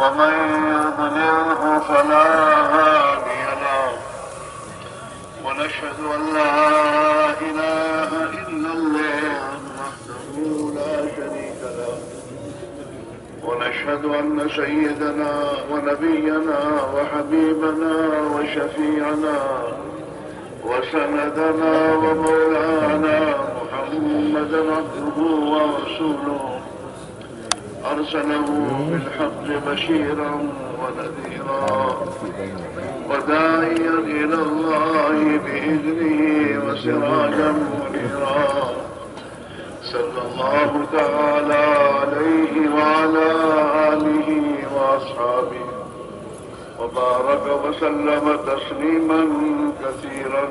ومن يضلله فلا هادي له. ونشهد أن لا إله إلا الله وحده لا شريك له. ونشهد أن سيدنا ونبينا وحبيبنا وشفيعنا وسندنا ومولانا محمدا عبده ورسوله. أرسله بالحق بشيرا ونذيرا وداعيا إلى الله بإذنه وسراجا منيرا صلى الله تعالى عليه وعلى آله وأصحابه وبارك وسلم تسليما كثيرا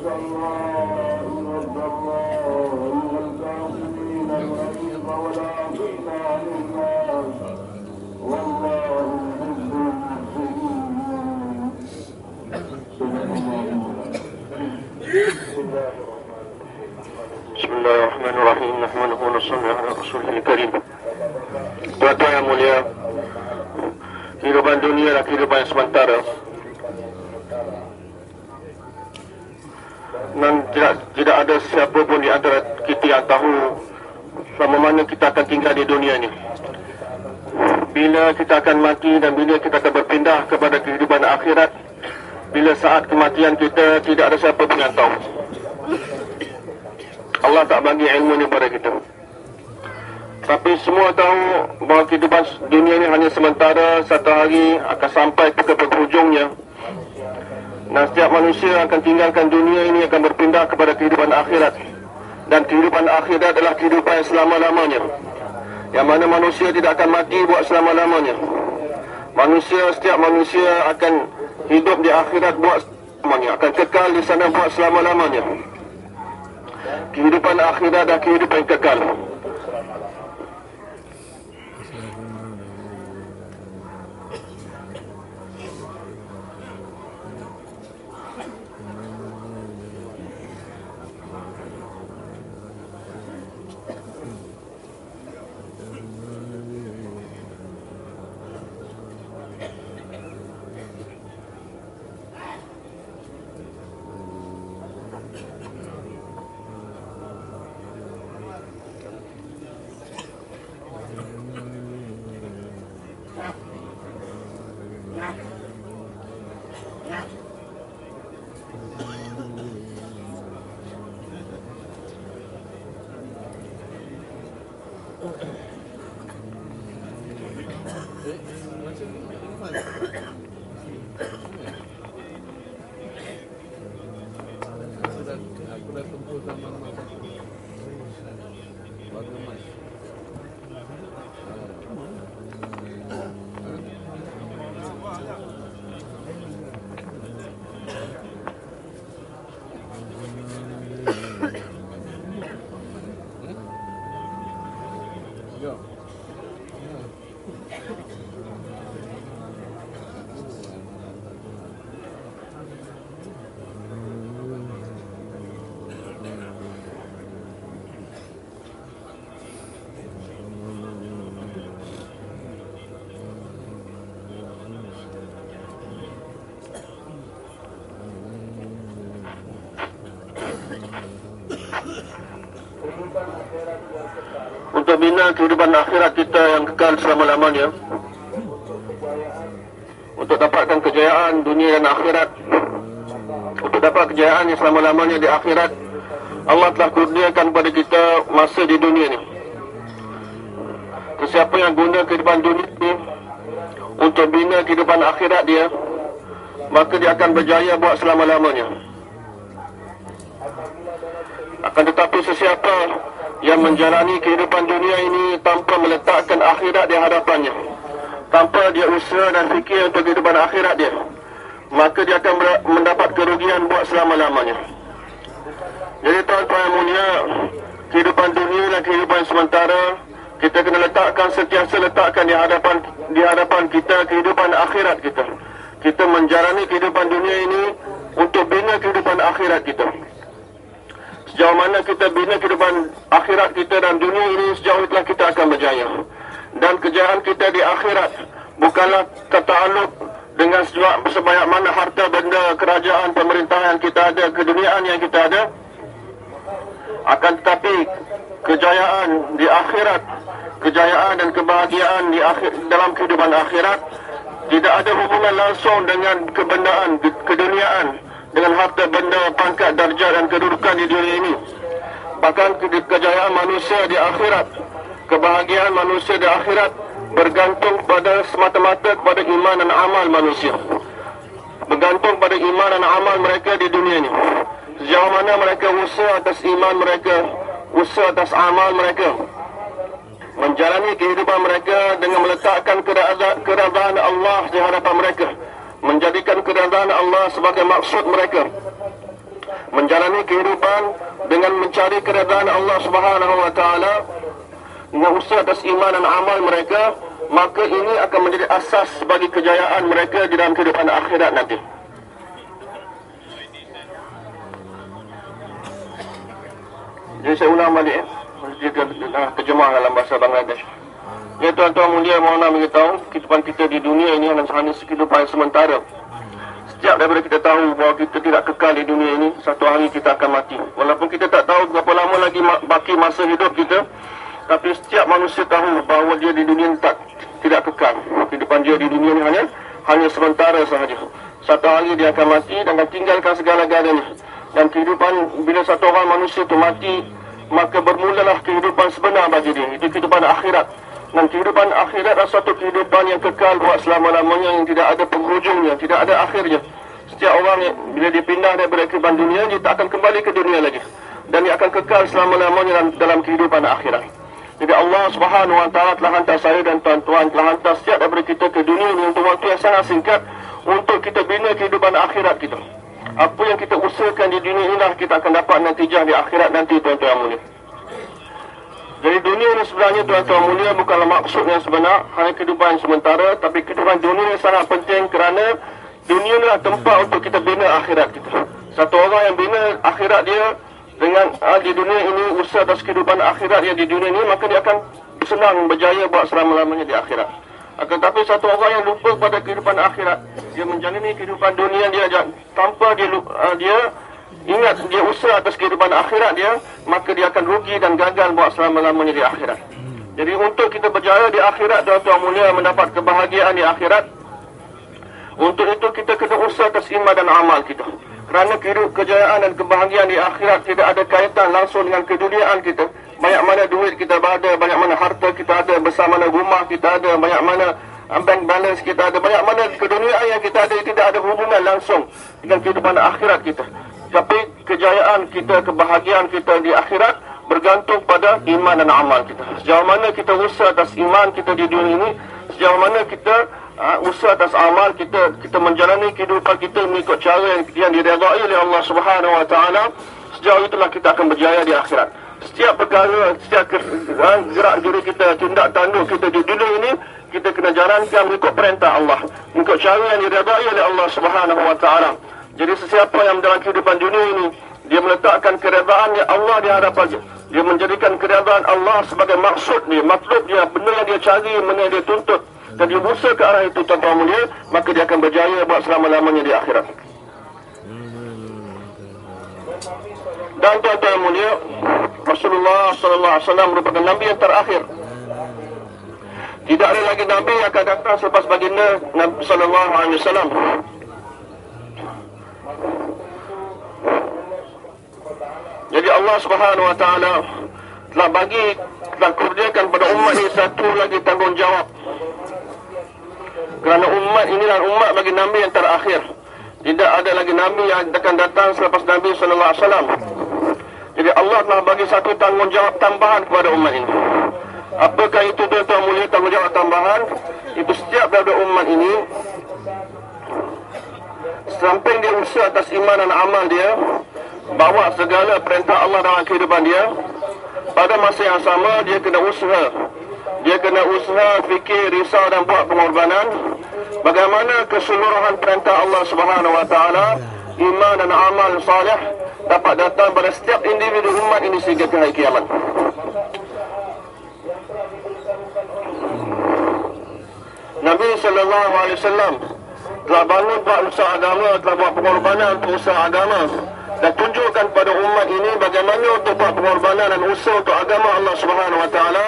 بسم الله الرحمن الرحيم نحمده ونصلي على رسوله الكريم Tuan-tuan yang mulia Kehidupan dunia adalah kehidupan yang sementara ada siapa pun di antara kita yang tahu Selama mana kita akan tinggal di dunia ini Bila kita akan mati dan bila kita akan berpindah kepada kehidupan akhirat Bila saat kematian kita tidak ada siapa pun yang tahu Allah tak bagi ilmu ni pada kita. Tapi semua tahu bahawa kehidupan dunia ini hanya sementara, satu hari akan sampai ke penghujungnya. Dan setiap manusia akan tinggalkan dunia ini akan berpindah kepada kehidupan akhirat. Dan kehidupan akhirat adalah kehidupan yang selama-lamanya. Yang mana manusia tidak akan mati buat selama-lamanya. Manusia, setiap manusia akan hidup di akhirat buat selamanya. Akan kekal di sana buat selama-lamanya kehidupan akhirat dan kehidupan kekal. Bina kehidupan akhirat kita yang kekal selama-lamanya. Untuk dapatkan kejayaan dunia dan akhirat. Untuk dapat kejayaan yang selama-lamanya di akhirat Allah telah kurniakan kepada kita masa di dunia ini Sesiapa yang guna kehidupan dunia ini untuk bina kehidupan akhirat dia maka dia akan berjaya buat selama-lamanya. Akan tetapi sesiapa yang menjalani kehidupan dunia ini tanpa meletakkan akhirat di hadapannya. Tanpa dia usaha dan fikir untuk kehidupan akhirat dia. Maka dia akan mendapat kerugian buat selama-lamanya. Jadi tuan-tuan yang mulia kehidupan dunia dan kehidupan sementara kita kena letakkan sentiasa letakkan di hadapan di hadapan kita kehidupan akhirat kita. Kita menjalani kehidupan dunia ini untuk bina kehidupan akhirat kita sejauh mana kita bina kehidupan akhirat kita dan dunia ini sejauh itulah kita akan berjaya. Dan kejayaan kita di akhirat bukanlah tertakluk dengan sebanyak mana harta benda kerajaan pemerintahan kita ada keduniaan yang kita ada. Akan tetapi kejayaan di akhirat kejayaan dan kebahagiaan di akhir, dalam kehidupan akhirat tidak ada hubungan langsung dengan kebendaan keduniaan dengan harta benda pangkat darjat dan kedudukan di dunia ini. Bahkan ke kejayaan manusia di akhirat kebahagiaan manusia di akhirat bergantung pada semata-mata kepada iman dan amal manusia. Bergantung pada iman dan amal mereka di dunia ini. Sejauh mana mereka usaha atas iman mereka usaha atas amal mereka. Menjalani kehidupan mereka dengan meletakkan keradaan Allah di hadapan mereka menjadikan keradaan Allah sebagai maksud mereka. Menjalani kehidupan dengan mencari keradaan Allah Subhanahu wa taala dengan usaha atas iman dan amal mereka maka ini akan menjadi asas bagi kejayaan mereka di dalam kehidupan akhirat nanti. Jadi saya ulang balik eh. Terjemah dalam bahasa Bangladesh. Ya tuan-tuan mulia mohon nak beritahu kehidupan kita di dunia ini hanya hanya kehidupan sementara. Setiap daripada kita tahu bahawa kita tidak kekal di dunia ini, satu hari kita akan mati. Walaupun kita tak tahu berapa lama lagi baki masa hidup kita, tapi setiap manusia tahu bahawa dia di dunia ini tak tidak kekal. Kehidupan dia di dunia ini hanya hanya sementara sahaja. Satu hari dia akan mati dan akan tinggalkan segala-galanya. Dan kehidupan bila satu orang manusia itu mati, maka bermulalah kehidupan sebenar bagi dia. Itu kehidupan akhirat. Dan kehidupan akhirat adalah satu kehidupan yang kekal buat selama-lamanya yang tidak ada penghujungnya, tidak ada akhirnya. Setiap orang yang bila dipindah daripada kehidupan dunia, dia tak akan kembali ke dunia lagi. Dan dia akan kekal selama-lamanya dalam, dalam kehidupan akhirat. Jadi Allah Subhanahu Wa Taala telah hantar saya dan tuan-tuan telah hantar setiap daripada kita ke dunia ini untuk waktu yang sangat singkat untuk kita bina kehidupan akhirat kita. Apa yang kita usahakan di dunia inilah kita akan dapat natijah di akhirat nanti tuan-tuan mulia. Jadi dunia ini sebenarnya tuan-tuan mulia bukanlah maksud yang sebenar hanya kehidupan sementara tapi kehidupan dunia ini sangat penting kerana dunia inilah tempat untuk kita bina akhirat kita. Satu orang yang bina akhirat dia dengan uh, di dunia ini usaha atas kehidupan akhirat dia di dunia ini maka dia akan senang berjaya buat selama-lamanya di akhirat. Akan tapi satu orang yang lupa pada kehidupan akhirat, dia menjalani kehidupan dunia dia tanpa dia uh, dia ingat dia usaha atas kehidupan akhirat dia, maka dia akan rugi dan gagal buat selama-lamanya di akhirat. Jadi untuk kita berjaya di akhirat tuan-tuan mulia mendapat kebahagiaan di akhirat, untuk itu kita kena usaha atas iman dan amal kita. Kerana kejayaan dan kebahagiaan di akhirat tidak ada kaitan langsung dengan keduniaan kita. banyak mana duit kita ada, banyak mana harta kita ada, besar mana rumah kita ada, banyak mana uh, bank balance kita ada, banyak mana keduniaan yang kita ada tidak ada hubungan langsung dengan kehidupan akhirat kita. Tapi kejayaan kita, kebahagiaan kita di akhirat bergantung pada iman dan amal kita. Sejauh mana kita usaha atas iman kita di dunia ini, sejauh mana kita uh, usaha atas amal kita, kita menjalani kehidupan kita mengikut cara yang, yang diredai oleh Allah Subhanahu Wa Taala, sejauh itulah kita akan berjaya di akhirat. Setiap perkara, setiap uh, gerak diri kita, tindak tanduk kita di dunia ini, kita kena jalankan mengikut perintah Allah, mengikut cara yang diredai oleh Allah Subhanahu Wa Taala. Jadi sesiapa yang dalam kehidupan dunia ini dia meletakkan keredaan yang Allah di hadapan dia. Dia menjadikan keredaan Allah sebagai maksud dia, matlub dia, benda yang dia cari, benda yang dia tuntut. Dan dia berusaha ke arah itu tanpa mulia, maka dia akan berjaya buat selama-lamanya di akhirat. Dan tuan-tuan mulia, Rasulullah wasallam merupakan nabi yang terakhir. Tidak ada lagi nabi yang akan datang selepas baginda Nabi wasallam. Jadi Allah Subhanahu Wa Taala telah bagi telah kurniakan pada umat ini satu lagi tanggungjawab. Kerana umat ini adalah umat bagi Nabi yang terakhir. Tidak ada lagi Nabi yang akan datang selepas Nabi Sallallahu Alaihi Wasallam. Jadi Allah telah bagi satu tanggungjawab tambahan kepada umat ini. Apakah itu tuan-tuan mulia tanggungjawab tambahan? Itu setiap daripada umat ini Samping dia usaha atas iman dan amal dia Bawa segala perintah Allah dalam kehidupan dia Pada masa yang sama dia kena usaha. Dia kena usaha, fikir, risau dan buat pengorbanan Bagaimana keseluruhan perintah Allah Subhanahu Taala Iman dan amal salih Dapat datang pada setiap individu umat ini sehingga ke hari kiamat. Nabi sallallahu alaihi wasallam telah bangun buat usaha agama, telah buat pengorbanan untuk usaha agama. Dan tunjukkan pada umat ini bagaimana untuk buat pengorbanan dan usaha untuk agama Allah Subhanahu wa taala.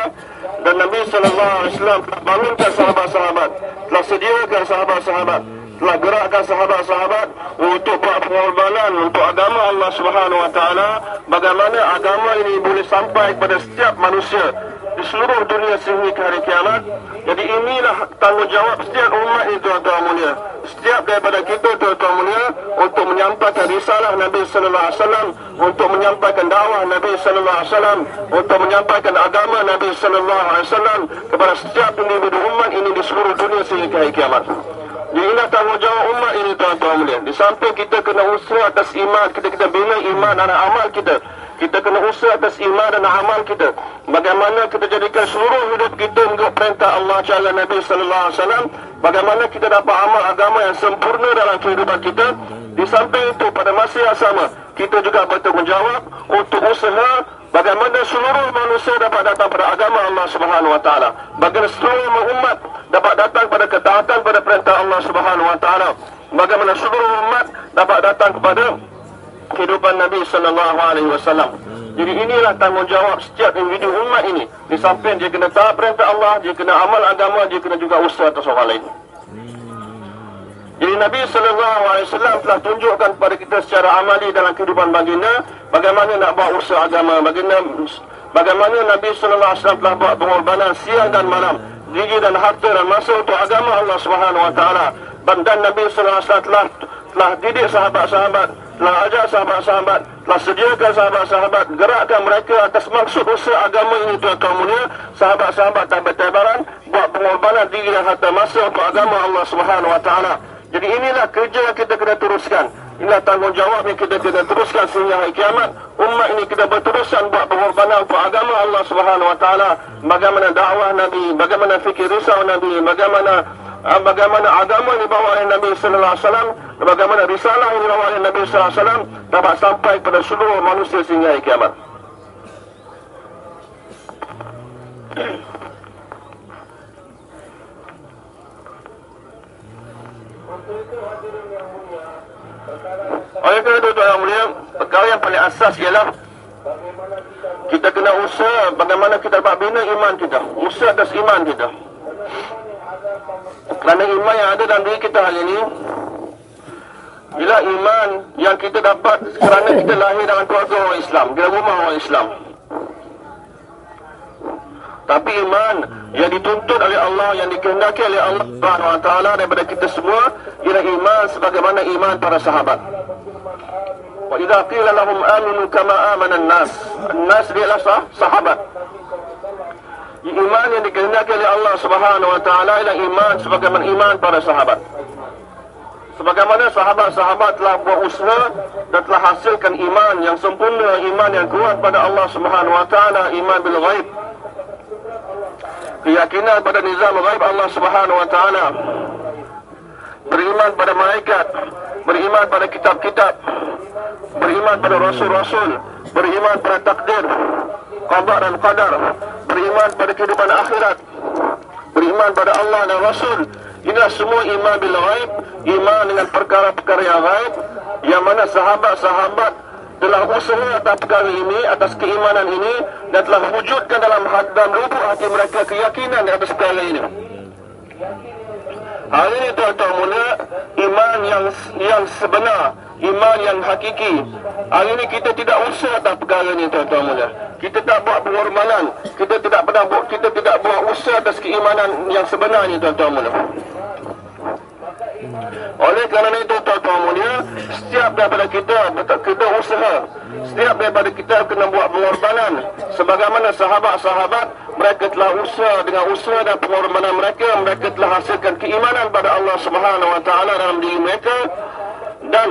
Dan Nabi sallallahu alaihi wasallam telah bangunkan sahabat-sahabat, telah sediakan sahabat-sahabat, telah gerakkan sahabat-sahabat untuk pengorbanan untuk agama Allah Subhanahu wa taala bagaimana agama ini boleh sampai kepada setiap manusia di seluruh dunia sehingga ke hari kiamat. Jadi inilah tanggungjawab setiap umat ini tuan-tuan mulia. Setiap daripada kita tuan-tuan mulia untuk menyampaikan risalah Nabi sallallahu alaihi wasallam, untuk menyampaikan dakwah Nabi sallallahu alaihi wasallam, untuk menyampaikan agama Nabi sallallahu alaihi wasallam kepada setiap individu umat ini di seluruh dunia sehingga ke hari kiamat. Inilah tanggungjawab umat ini tuan-tuan mulia. Di samping kita kena usaha atas iman, kita kita bina iman dan amal kita. Kita kena usaha atas iman dan amal kita. Bagaimana kita jadikan seluruh hidup kita mengikut perintah Allah Jalla Nabi Sallallahu Alaihi Wasallam. Bagaimana kita dapat amal agama yang sempurna dalam kehidupan kita. Di samping itu pada masa yang sama kita juga bertanggungjawab untuk usaha bagaimana seluruh manusia dapat datang pada agama Allah Subhanahu Wa Taala. Bagaimana seluruh umat dapat datang pada ketaatan pada perintah Allah Subhanahu Wa Taala. Bagaimana seluruh umat dapat datang kepada kehidupan Nabi sallallahu alaihi wasallam. Jadi inilah tanggungjawab setiap individu umat ini. Di samping dia kena taat perintah Allah, dia kena amal agama, dia kena juga usaha atas orang lain. Jadi Nabi wasallam telah tunjukkan kepada kita secara amali dalam kehidupan baginda bagaimana nak buat usaha agama, bagaimana bagaimana Nabi wasallam telah buat pengorbanan siang dan malam, gigi dan harta dan masa untuk agama Allah taala. Dan Nabi wasallam telah telah didik sahabat-sahabat telah ajak sahabat-sahabat, telah sediakan sahabat-sahabat, gerakkan mereka atas maksud usaha agama ini tuan-tuan mulia, sahabat-sahabat tak bertebaran, buat pengorbanan diri dan harta masa untuk agama Allah Taala. Jadi inilah kerja yang kita kena teruskan. Inilah tanggungjawab yang kita kena teruskan sehingga hari kiamat. Umat ini kita berterusan buat pengorbanan untuk agama Allah Subhanahu Wa Taala. Bagaimana dakwah Nabi, bagaimana fikir risau Nabi, bagaimana Ah, bagaimana agama yang dibawa oleh Nabi sallallahu alaihi wasallam bagaimana risalah yang dibawa oleh Nabi sallallahu alaihi wasallam dapat sampai kepada seluruh manusia sehingga hari kiamat. Oleh kerana itu tuan yang mulia, perkara yang paling asas ialah kita kena usaha bagaimana kita dapat bina iman kita, usaha atas iman kita. Kerana iman yang ada dalam diri kita hari ini Ialah iman yang kita dapat kerana kita lahir dalam keluarga orang Islam Di rumah orang Islam Tapi iman yang dituntut oleh Allah, yang dikehendaki oleh Allah taala daripada kita semua ialah iman sebagaimana iman para sahabat. Wa idza qila lahum aminu kama amana an-nas. An-nas ialah sah, sahabat. Iman yang dikehendaki oleh Allah Subhanahu wa taala ialah iman sebagaimana iman para sahabat. Sebagaimana sahabat-sahabat telah buat usaha dan telah hasilkan iman yang sempurna, iman yang kuat pada Allah Subhanahu wa taala, iman bil ghaib. Keyakinan pada nizam ghaib Allah Subhanahu wa taala. Beriman pada malaikat, beriman pada kitab-kitab, beriman pada rasul-rasul, beriman pada takdir, qada dan qadar, beriman pada kehidupan akhirat, beriman pada Allah dan Rasul. Inilah semua iman bil ghaib, iman dengan perkara-perkara yang ghaib yang mana sahabat-sahabat telah usaha atas perkara ini, atas keimanan ini dan telah wujudkan dalam dalam lubuk hati mereka keyakinan atas perkara ini. Hari ini tuan-tuan mulia, iman yang yang sebenar, iman yang hakiki. Hari ini kita tidak usaha atas perkara ini tuan-tuan mulia. Kita tak buat pengorbanan, kita tidak pernah buat, kita tidak buat usaha atas keimanan yang sebenar ini tuan-tuan mulia. Oleh kerana itu tuan-tuan mulia, setiap daripada kita kita usaha, setiap daripada kita kena buat pengorbanan. Sebagaimana sahabat-sahabat mereka telah usaha dengan usaha dan pengorbanan mereka mereka telah hasilkan keimanan pada Allah Subhanahu wa taala dalam diri mereka. Dan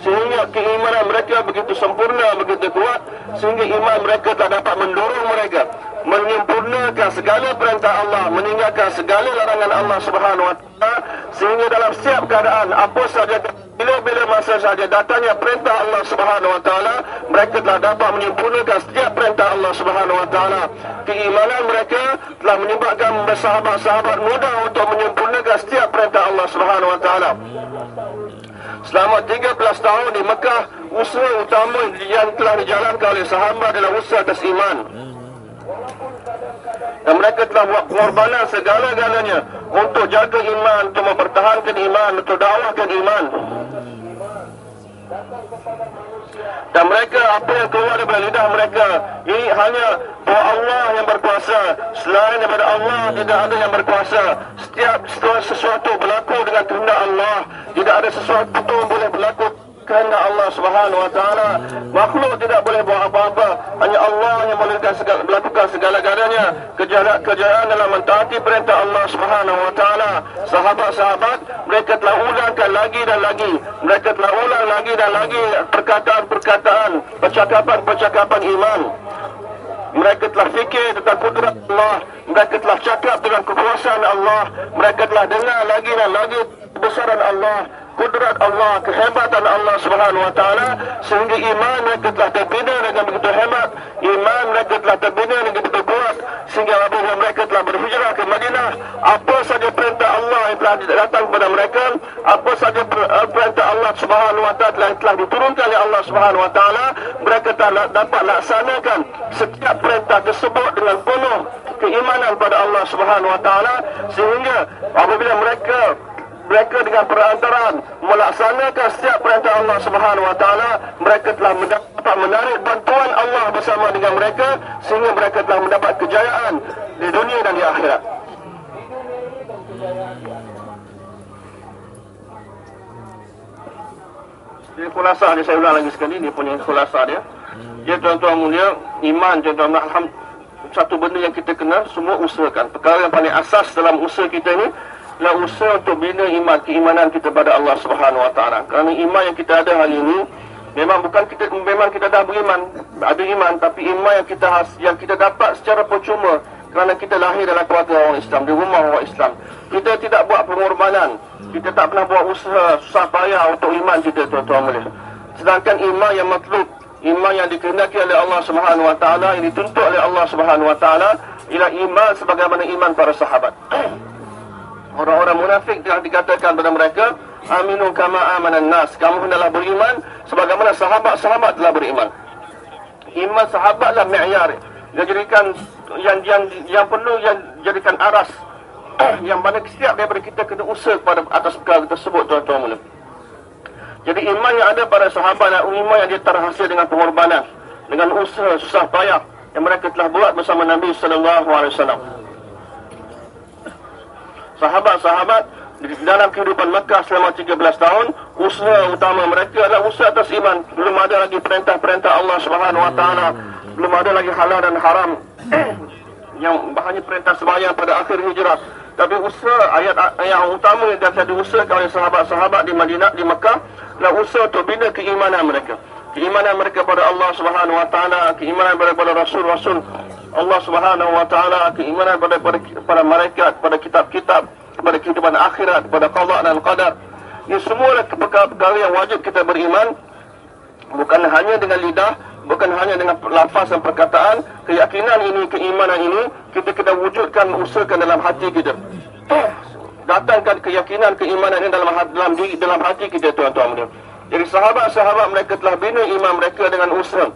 sehingga keimanan mereka begitu sempurna begitu kuat sehingga iman mereka tak dapat mendorong mereka menyempurnakan segala perintah Allah meninggalkan segala larangan Allah Subhanahu wa taala sehingga dalam setiap keadaan apa saja bila-bila masa saja datangnya perintah Allah Subhanahu wa taala mereka telah dapat menyempurnakan setiap perintah Allah Subhanahu wa taala keimanan mereka telah menyebabkan bersahabat-sahabat mudah untuk menyempurnakan setiap perintah Allah Subhanahu wa taala Selama 13 tahun di Mekah, usaha utama yang telah dijalankan oleh sahabat adalah usaha atas iman. Dan mereka telah buat pengorbanan segala-galanya untuk jaga iman, untuk mempertahankan iman, untuk dakwahkan iman. Dan mereka apa yang keluar daripada lidah mereka ini hanya bahawa Allah yang berkuasa. Selain daripada Allah tidak ada yang berkuasa. Setiap sesuatu berlaku dengan kehendak Allah. Tidak ada sesuatu pun boleh berlaku kehendak Allah Subhanahu wa taala. Makhluk tidak boleh buat apa-apa. Hanya Allah yang boleh segala, melakukan segala-galanya. Kejayaan, kejayaan dalam mentaati perintah Allah Subhanahu wa taala. Sahabat-sahabat mereka telah ulangkan lagi dan lagi. Mereka telah ulang lagi dan lagi perkataan-perkataan, percakapan-percakapan iman. Mereka telah fikir tentang kudrat Allah. Mereka telah cakap tentang kekuasaan Allah. Mereka telah dengar lagi dan lagi kebesaran Allah kudrat Allah, kehebatan Allah Subhanahu wa taala sehingga iman mereka telah terbina dengan begitu hebat, iman mereka telah terbina dengan begitu kuat sehingga apabila mereka telah berhijrah ke Madinah, apa saja perintah Allah yang telah datang kepada mereka, apa saja eh, perintah Allah Subhanahu wa taala yang telah diturunkan oleh Allah Subhanahu wa taala, mereka telah dapat laksanakan setiap perintah tersebut dengan penuh keimanan pada Allah Subhanahu wa taala. Sehingga apabila mereka mereka dengan perantaraan melaksanakan setiap perintah Allah Subhanahu wa taala mereka telah mendapat menarik bantuan Allah bersama dengan mereka sehingga mereka telah mendapat kejayaan di dunia dan di akhirat. Ini khulasa dia saya ulang lagi sekali Ini punya khulasa dia. Ya tuan-tuan mulia Iman tuan-tuan Alhamdulillah Satu benda yang kita kenal Semua usahakan. Perkara yang paling asas dalam usaha kita ini adalah usaha untuk bina iman keimanan kita pada Allah Subhanahu Wa Taala. Kerana iman yang kita ada hari ini memang bukan kita memang kita dah beriman, ada iman tapi iman yang kita has, yang kita dapat secara percuma kerana kita lahir dalam keluarga orang Islam, di rumah orang Islam. Kita tidak buat pengorbanan. Kita tak pernah buat usaha susah payah untuk iman kita tuan-tuan mulia. Sedangkan iman yang matlub, iman yang dikehendaki oleh Allah Subhanahu Wa Taala, yang dituntut oleh Allah Subhanahu Wa Taala ialah iman sebagaimana iman para sahabat. Orang-orang munafik telah dikatakan kepada mereka, Aminu kama amanan nas. Kamu hendaklah beriman sebagaimana sahabat-sahabat telah beriman. Iman sahabatlah mi'yar. Yang jadikan yang yang yang perlu yang jadikan aras yang mana setiap daripada kita kena usaha pada atas perkara tersebut tuan-tuan mulia. Jadi iman yang ada pada sahabat dan iman yang dia terhasil dengan pengorbanan, dengan usaha susah payah, yang mereka telah buat bersama Nabi sallallahu alaihi wasallam. Sahabat-sahabat dalam kehidupan Mekah selama 13 tahun, usaha utama mereka adalah usaha atas iman. Belum ada lagi perintah-perintah Allah Subhanahu wa taala, belum ada lagi halal dan haram yang hanya perintah sembahyang pada akhir hijrah. Tapi usaha ayat yang utama yang telah diusahakan oleh sahabat-sahabat di Madinah di Mekah adalah usaha untuk bina keimanan mereka. Keimanan mereka pada Allah Subhanahu wa taala, keimanan kepada rasul-rasul Allah Subhanahu wa taala, keimanan pada pada, pada malaikat, pada kitab-kitab, pada kehidupan akhirat, pada qada dan qadar. Ini semua adalah perkara yang wajib kita beriman bukan hanya dengan lidah, bukan hanya dengan lafaz dan perkataan, keyakinan ini, keimanan ini kita kena wujudkan, usahakan dalam hati kita. Datangkan keyakinan, keimanan ini dalam dalam diri, dalam hati kita tuan-tuan. Jadi sahabat-sahabat mereka telah bina iman mereka dengan usaha.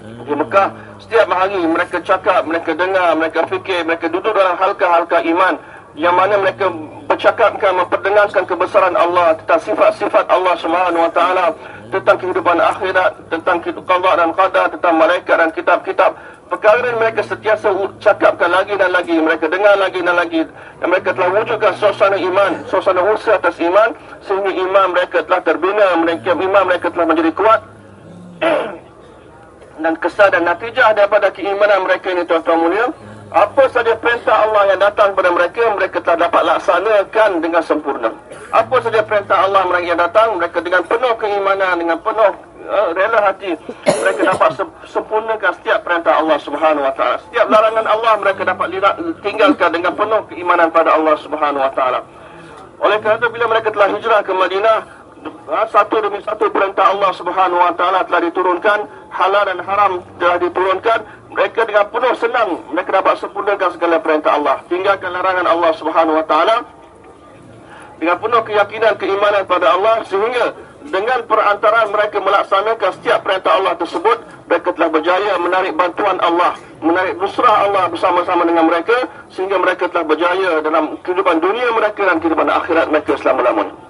Di Mekah, setiap hari mereka cakap, mereka dengar, mereka fikir, mereka duduk dalam halka-halka iman yang mana mereka bercakapkan, memperdengarkan kebesaran Allah tentang sifat-sifat Allah Subhanahu Wa Taala, tentang kehidupan akhirat, tentang qada dan qadar, tentang malaikat dan kitab-kitab. Perkara yang mereka sentiasa cakapkan lagi dan lagi, mereka dengar lagi dan lagi. Dan mereka telah wujudkan suasana iman, suasana usaha atas iman, sehingga iman mereka telah terbina, mereka, iman mereka telah menjadi kuat. dan kesal dan natijah daripada keimanan mereka ini tuan-tuan mulia, apa saja perintah Allah yang datang kepada mereka, mereka telah dapat laksanakan dengan sempurna. Apa saja perintah Allah mereka yang datang, mereka dengan penuh keimanan, dengan penuh uh, rela hati, mereka dapat sempurnakan setiap perintah Allah Subhanahu Wa Taala. Setiap larangan Allah mereka dapat tinggalkan dengan penuh keimanan pada Allah Subhanahu Wa Taala. Oleh kerana bila mereka telah hijrah ke Madinah, satu demi satu perintah Allah Subhanahu Wa Taala telah diturunkan, halal dan haram telah diturunkan. Mereka dengan penuh senang mereka dapat sempurnakan segala perintah Allah, tinggalkan larangan Allah Subhanahu Wa Taala dengan penuh keyakinan keimanan pada Allah sehingga dengan perantaraan mereka melaksanakan setiap perintah Allah tersebut mereka telah berjaya menarik bantuan Allah menarik nusrah Allah bersama-sama dengan mereka sehingga mereka telah berjaya dalam kehidupan dunia mereka dan kehidupan akhirat mereka selama-lamanya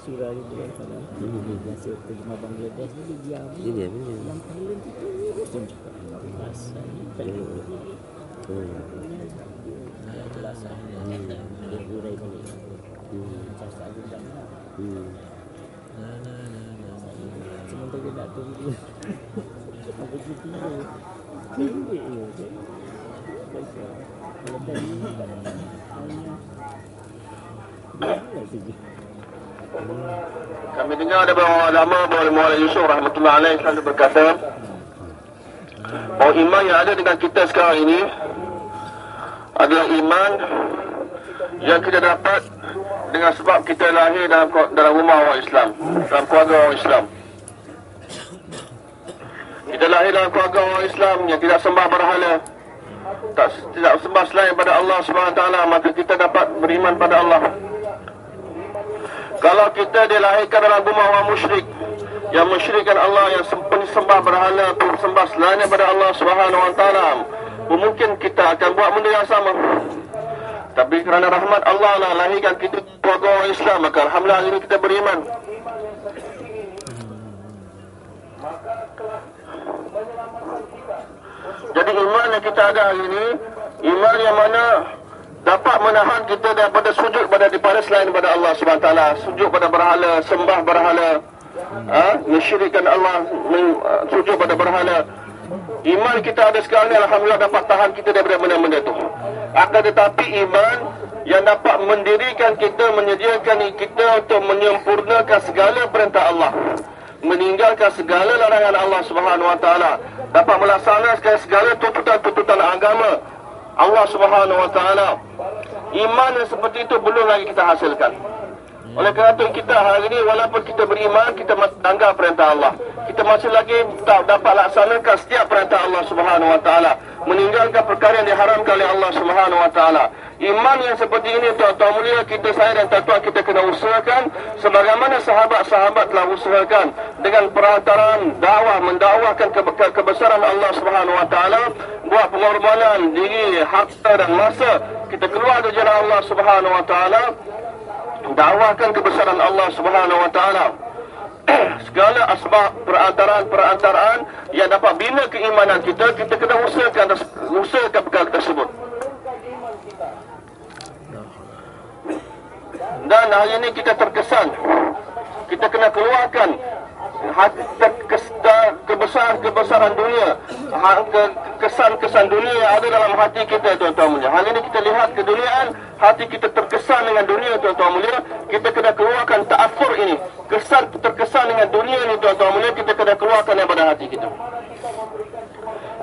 surah itu kan pada biasa terjemah Bangladesh ni dia diam. Dia diam yang Thailand itu pun cakap bahasa ni. Jelasan dia urai balik. Macam tak ada dah sementara dia nak tunggu kami dengar ada beberapa ulama Bahawa Muhammad Yusuf rahmatullah alaih selalu berkata bahawa iman yang ada dengan kita sekarang ini adalah iman yang kita dapat dengan sebab kita lahir dalam dalam rumah orang Islam, dalam keluarga orang Islam. Kita lahir dalam keluarga orang Islam yang tidak sembah berhala, tak tidak sembah selain pada Allah SWT, maka kita dapat beriman pada Allah. Kalau kita dilahirkan dalam rumah orang musyrik yang musyrikkan Allah yang sembah berhala sembah selain daripada Allah taala mungkin kita akan buat benda yang sama. Tapi kerana rahmat Allah lah lahirkan kita keluarga orang Islam maka alhamdulillah kita beriman jadi iman yang kita ada hari ini iman yang mana dapat menahan kita daripada sujud pada daripada selain daripada Allah taala. Sujud pada berhala sembah berhala. Ha? Mensyirikkan Allah sujud pada berhala. Iman kita ada sekarang ni alhamdulillah dapat tahan kita daripada benda-benda tu. Akan tetapi iman yang dapat mendirikan kita menyediakan kita untuk menyempurnakan segala perintah Allah meninggalkan segala larangan Allah Subhanahu wa taala, dapat melaksanakan segala tuntutan-tuntutan agama Allah Subhanahu wa taala. Iman yang seperti itu belum lagi kita hasilkan. Oleh kerana itu kita hari ini walaupun kita beriman, kita masih perintah Allah. Kita masih lagi tak dapat laksanakan setiap perintah Allah Subhanahu wa taala, meninggalkan perkara yang diharamkan oleh Allah Subhanahu wa taala. Iman yang seperti ini tuan-tuan mulia kita saya dan tuan-tuan kita kena usahakan sebagaimana sahabat-sahabat telah usahakan dengan perantaraan dakwah mendakwahkan ke kebesaran Allah Subhanahu wa taala buat pengorbanan diri harta dan masa kita keluar dari jalan Allah Subhanahu wa taala dakwahkan kebesaran Allah Subhanahu wa taala. Segala asbab perantaraan-perantaraan yang dapat bina keimanan kita kita kena usahakan usahakan perkara tersebut. Dan hari ini kita terkesan kita kena keluarkan kebesaran-kebesaran dunia. Ha, kesan-kesan dunia yang ada dalam hati kita tuan-tuan mulia. Hal ini kita lihat keduniaan hati kita terkesan dengan dunia tuan-tuan mulia. Kita kena keluarkan ta'afur ini. Kesan terkesan dengan dunia ini tuan-tuan mulia kita kena keluarkan daripada hati kita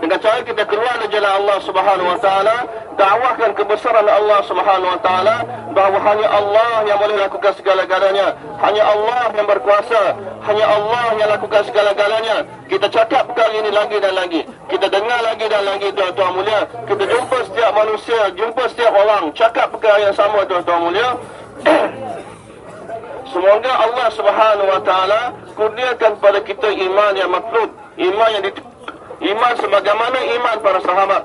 dengan cara kita keluar jalan Allah Subhanahu wa taala dakwahkan kebesaran Allah Subhanahu wa taala bahawa hanya Allah yang boleh lakukan segala-galanya. Hanya Allah yang berkuasa. Hanya Allah yang lakukan segala-galanya. Kita cakap kali ini lagi dan lagi. Kita dengar lagi dan lagi tuan-tuan mulia. Kita jumpa setiap manusia jumpa setiap orang. Cakap perkara yang sama tuan-tuan mulia. Semoga Allah Subhanahu wa taala kurniakan pada kita iman yang maklub, iman yang ditutup iman sebagaimana iman para sahabat.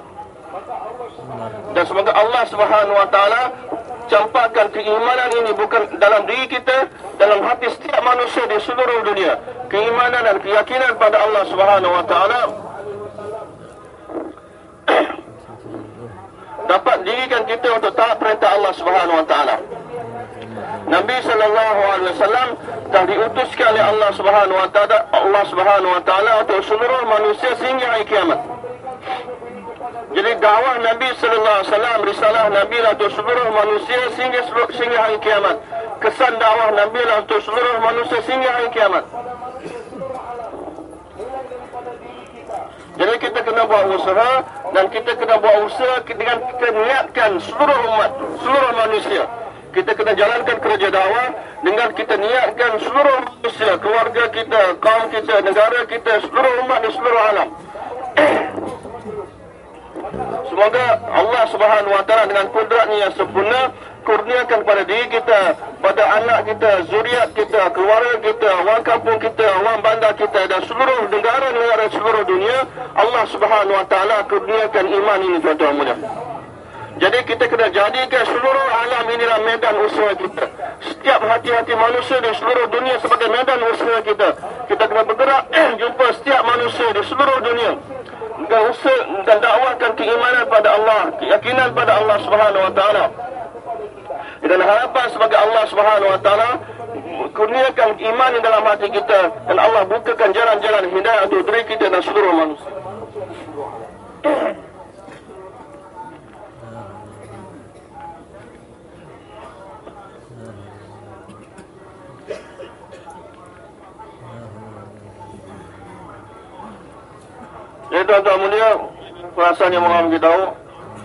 Dan semoga Allah Subhanahu wa taala campakkan keimanan ini bukan dalam diri kita, dalam hati setiap manusia di seluruh dunia. Keimanan dan keyakinan pada Allah Subhanahu wa taala dapat dirikan kita untuk taat perintah Allah Subhanahu wa taala. Nabi sallallahu alaihi wasallam telah diutuskan oleh Allah Subhanahu wa taala Allah Subhanahu wa taala untuk seluruh manusia sehingga hari kiamat. Jadi dakwah Nabi sallallahu alaihi wasallam risalah Nabi lah untuk seluruh manusia sehingga sehingga hari kiamat. Kesan dakwah Nabi lah untuk seluruh manusia sehingga hari kiamat. Jadi kita kena buat usaha dan kita kena buat usaha dengan kita niatkan seluruh umat, seluruh manusia kita kena jalankan kerja dakwah dengan kita niatkan seluruh manusia, keluarga kita, kaum kita, negara kita, seluruh umat di seluruh alam. Semoga Allah Subhanahu wa taala dengan kudratnya yang sempurna kurniakan pada diri kita, pada anak kita, zuriat kita, keluarga kita, orang kampung kita, orang bandar kita dan seluruh negara-negara seluruh dunia, Allah Subhanahu wa taala kurniakan iman ini tuan-tuan mulia. Jadi kita kena jadikan seluruh alam inilah medan usaha kita. Setiap hati-hati manusia di seluruh dunia sebagai medan usaha kita. Kita kena bergerak jumpa setiap manusia di seluruh dunia. Dan usaha dan dakwahkan keimanan pada Allah, keyakinan pada Allah Subhanahu Wa Taala. Dan harapan sebagai Allah Subhanahu Wa Taala kurniakan iman dalam hati kita dan Allah bukakan jalan-jalan hidayah untuk diri kita dan seluruh manusia. Jadi tuan-tuan mulia, perasaan yang mahu kita tahu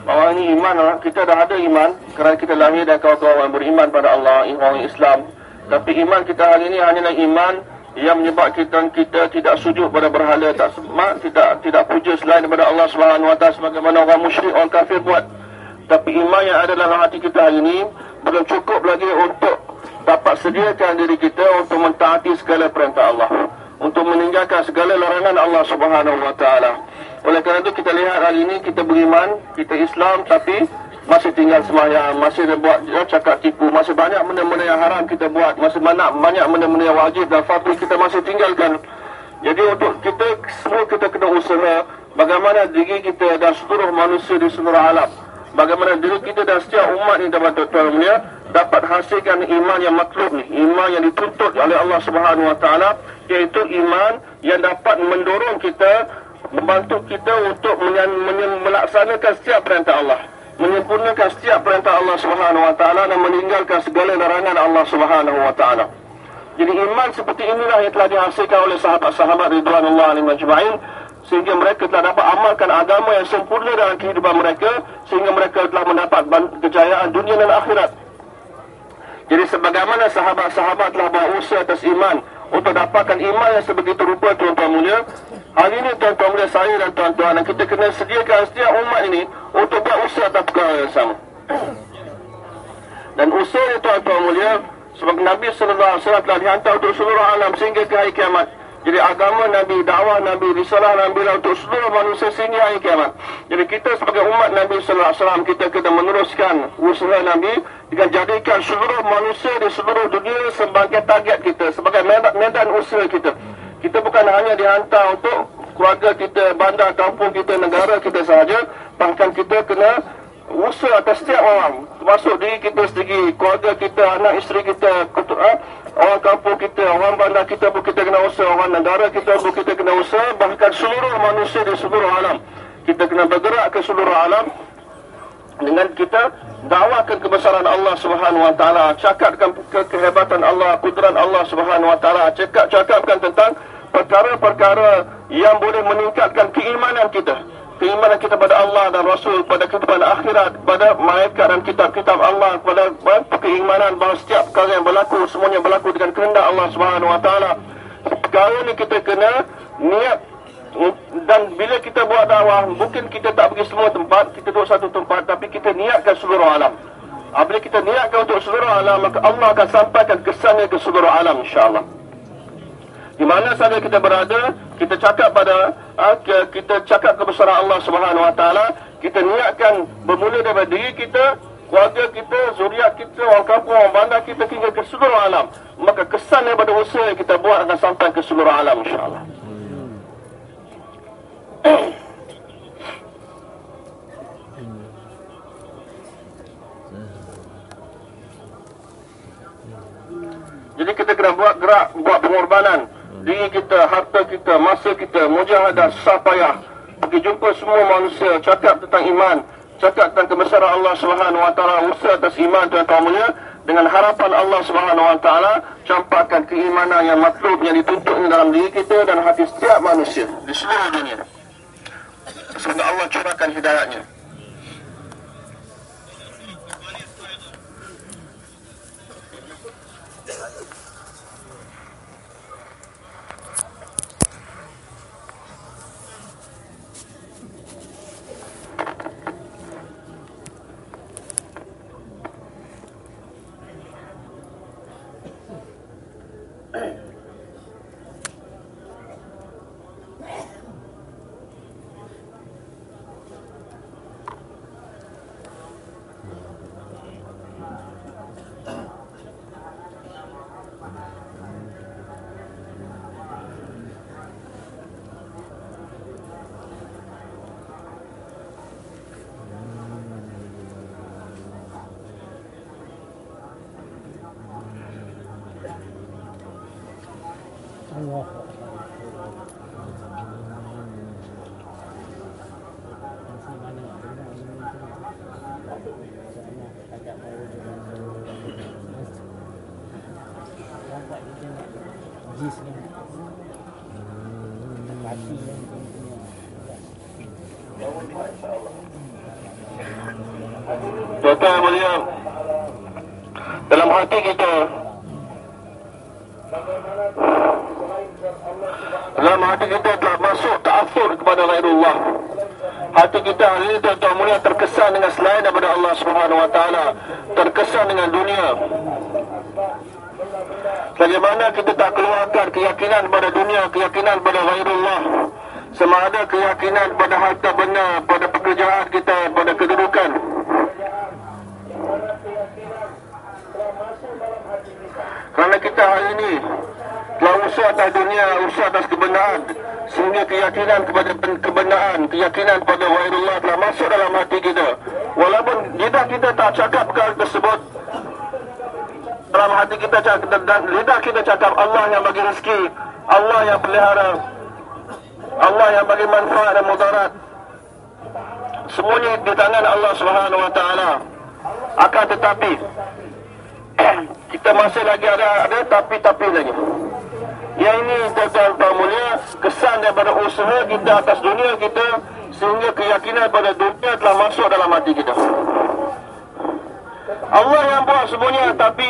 bahawa ini iman lah. Kita dah ada iman kerana kita lahir dan kawan-kawan yang beriman pada Allah, orang Islam. Tapi iman kita hari ini hanyalah iman yang menyebabkan kita tidak sujud pada berhala, tak semak, tidak tidak puja selain daripada Allah Subhanahu Taala sebagaimana orang musyrik, orang kafir buat. Tapi iman yang ada dalam hati kita hari ini belum cukup lagi untuk dapat sediakan diri kita untuk mentaati segala perintah Allah untuk meninggalkan segala larangan Allah Subhanahu wa taala. Oleh kerana itu kita lihat hari ini kita beriman, kita Islam tapi masih tinggal sembahyang, masih buat ya, cakap tipu, masih banyak benda-benda yang haram kita buat, masih banyak banyak benda-benda yang wajib dan fardu kita masih tinggalkan. Jadi untuk kita semua kita kena usaha bagaimana diri kita dan seluruh manusia di seluruh alam bagaimana diri kita dan setiap umat ini dapat tuan dapat hasilkan iman yang maklub ni, iman yang dituntut oleh Allah Subhanahu Wa Taala, iaitu iman yang dapat mendorong kita, membantu kita untuk melaksanakan setiap perintah Allah, menyempurnakan setiap perintah Allah Subhanahu Wa Taala dan meninggalkan segala larangan Allah Subhanahu Wa Taala. Jadi iman seperti inilah yang telah dihasilkan oleh sahabat-sahabat Ridwanullah alim majma'in sehingga mereka telah dapat amalkan agama yang sempurna dalam kehidupan mereka sehingga mereka telah mendapat kejayaan dunia dan akhirat. Jadi sebagaimana sahabat-sahabat telah berusaha atas iman untuk dapatkan iman yang sebegitu rupa tuan-tuan mulia, hari ini tuan-tuan mulia saya dan tuan-tuan dan kita kena sediakan setiap umat ini untuk buat usaha atas perkara yang sama. Dan usaha tuan-tuan mulia, sebab Nabi wasallam telah dihantar untuk seluruh alam sehingga ke hari kiamat. Jadi agama Nabi, dakwah Nabi, risalah Nabi lah untuk seluruh manusia sehingga hari kiamat. Jadi kita sebagai umat Nabi sallallahu alaihi wasallam kita kena meneruskan usaha Nabi dengan jadikan seluruh manusia di seluruh dunia sebagai target kita, sebagai medan, medan usaha kita. Kita bukan hanya dihantar untuk keluarga kita, bandar, kampung kita, negara kita sahaja, bahkan kita kena usaha atas setiap orang termasuk diri kita sendiri keluarga kita anak isteri kita eh, orang kampung kita orang bandar kita pun kita kena usaha. Orang negara kita pun kita kena usaha. Bahkan seluruh manusia di seluruh alam. Kita kena bergerak ke seluruh alam. Dengan kita dakwakan kebesaran Allah Subhanahu wa taala. Cakapkan ke kehebatan Allah kudrat Allah Subhanahu wa taala. Cakap cakapkan tentang perkara-perkara yang boleh meningkatkan keimanan kita keimanan kita pada Allah dan Rasul, pada kehidupan akhirat, pada malaikat dan kitab-kitab Allah, pada keimanan bahawa setiap perkara yang berlaku, semuanya berlaku dengan kehendak Allah Subhanahu Taala. Perkara ini kita kena niat dan bila kita buat dakwah, mungkin kita tak pergi semua tempat, kita duduk satu tempat, tapi kita niatkan seluruh alam. Apabila kita niatkan untuk seluruh alam, maka Allah akan sampaikan kesannya ke seluruh alam insyaAllah. Di mana saja kita berada, kita cakap pada uh, kita cakap kebesaran Allah Subhanahu Wa Taala, kita niatkan bermula daripada diri kita, keluarga kita, zuriat kita, orang kampung, orang bandar kita hingga ke seluruh alam. Maka kesan daripada usaha yang kita buat akan sampai ke seluruh alam insya-Allah. Jadi kita kena buat gerak, buat pengorbanan diri kita, harta kita, masa kita, mujahadah, susah payah. Pergi jumpa semua manusia, cakap tentang iman, cakap tentang kebesaran Allah Subhanahu Wa Taala, usaha atas iman tuan-tuan mulia dengan harapan Allah Subhanahu Wa Taala campakkan keimanan yang maklub yang dituntut dalam diri kita dan hati setiap manusia di seluruh dunia. Semoga Allah curahkan hidayahnya. Tuan-tuan mulia Dalam hati kita Dalam hati kita telah masuk ta'afur kepada Allah Hati kita hari ini tuan-tuan mulia terkesan dengan selain daripada Allah Subhanahu Wa Taala, Terkesan dengan dunia. Bagaimana kita tak keluarkan keyakinan pada dunia, keyakinan pada Allah sama ada keyakinan pada harta benda, pada pekerjaan kita, pada kedudukan. Kerana kita hari ini telah usaha atas dunia, usaha atas kebenaran sehingga keyakinan kepada kebenaran, keyakinan pada wairullah telah masuk dalam hati kita. Walaupun lidah kita tak cakap perkara tersebut, dalam hati kita cakap, dan lidah kita cakap Allah yang bagi rezeki, Allah yang pelihara, Allah yang bagi manfaat dan mudarat. Semuanya di tangan Allah Subhanahu Wa Taala. Akan tetapi kita masih lagi ada ada tapi-tapi lagi. Yang ini tuan-tuan Tuan Mulia kesan daripada usaha kita atas dunia kita sehingga keyakinan pada dunia telah masuk dalam hati kita. Allah yang buat semuanya tapi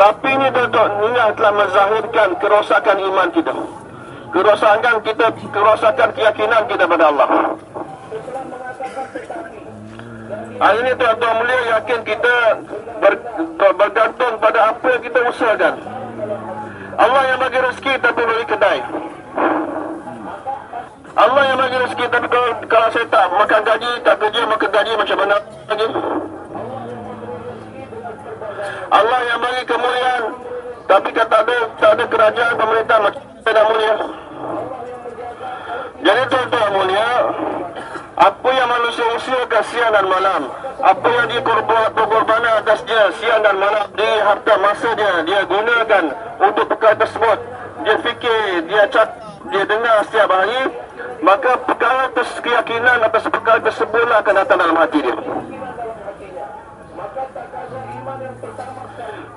tapi ini tuan-tuan telah menzahirkan kerosakan iman kita. Kerosakan kita, kerosakan keyakinan kita pada Allah. Hari ini tuan-tuan mulia yakin kita ber, bergantung pada apa yang kita usahakan. Allah yang bagi rezeki tapi beri kedai. Allah yang bagi rezeki tapi kalau, kalau saya tak makan gaji, tak kerja makan gaji macam mana lagi? Allah yang bagi kemuliaan tapi kata ada tak ada kerajaan pemerintah macam mana mulia. Jadi tuan-tuan mulia, apa yang manusia usahakan siang dan malam, apa yang dia korban, berkorbanan atas dia siang dan malam, di harta masa dia, dia gunakan untuk perkara tersebut. Dia fikir, dia cat, dia dengar setiap hari, maka perkara keyakinan atas perkara tersebut akan datang dalam hati dia.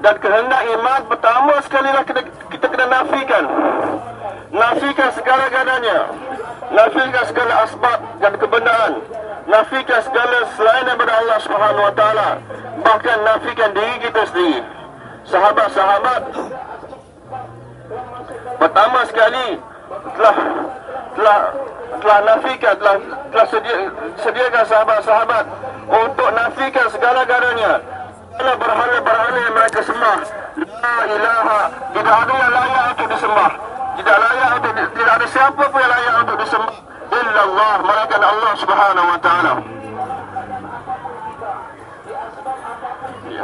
Dan kehendak iman pertama sekali lah kita, kita kena nafikan. Nafikan segala-galanya. Nafikan segala asbab dan kebenaran. Nafikan segala selain daripada Allah Subhanahu Wa Taala. Bahkan nafikan diri kita sendiri. Sahabat-sahabat pertama sekali telah telah telah nafikan telah telah sedia, sediakan sahabat-sahabat untuk nafikan segala-galanya segala berhala-berhala yang mereka sembah la ilaha tidak ada yang layak untuk disembah tidak layak untuk tidak ada siapa pun yang layak untuk disembah illallah melainkan Allah Subhanahu wa taala.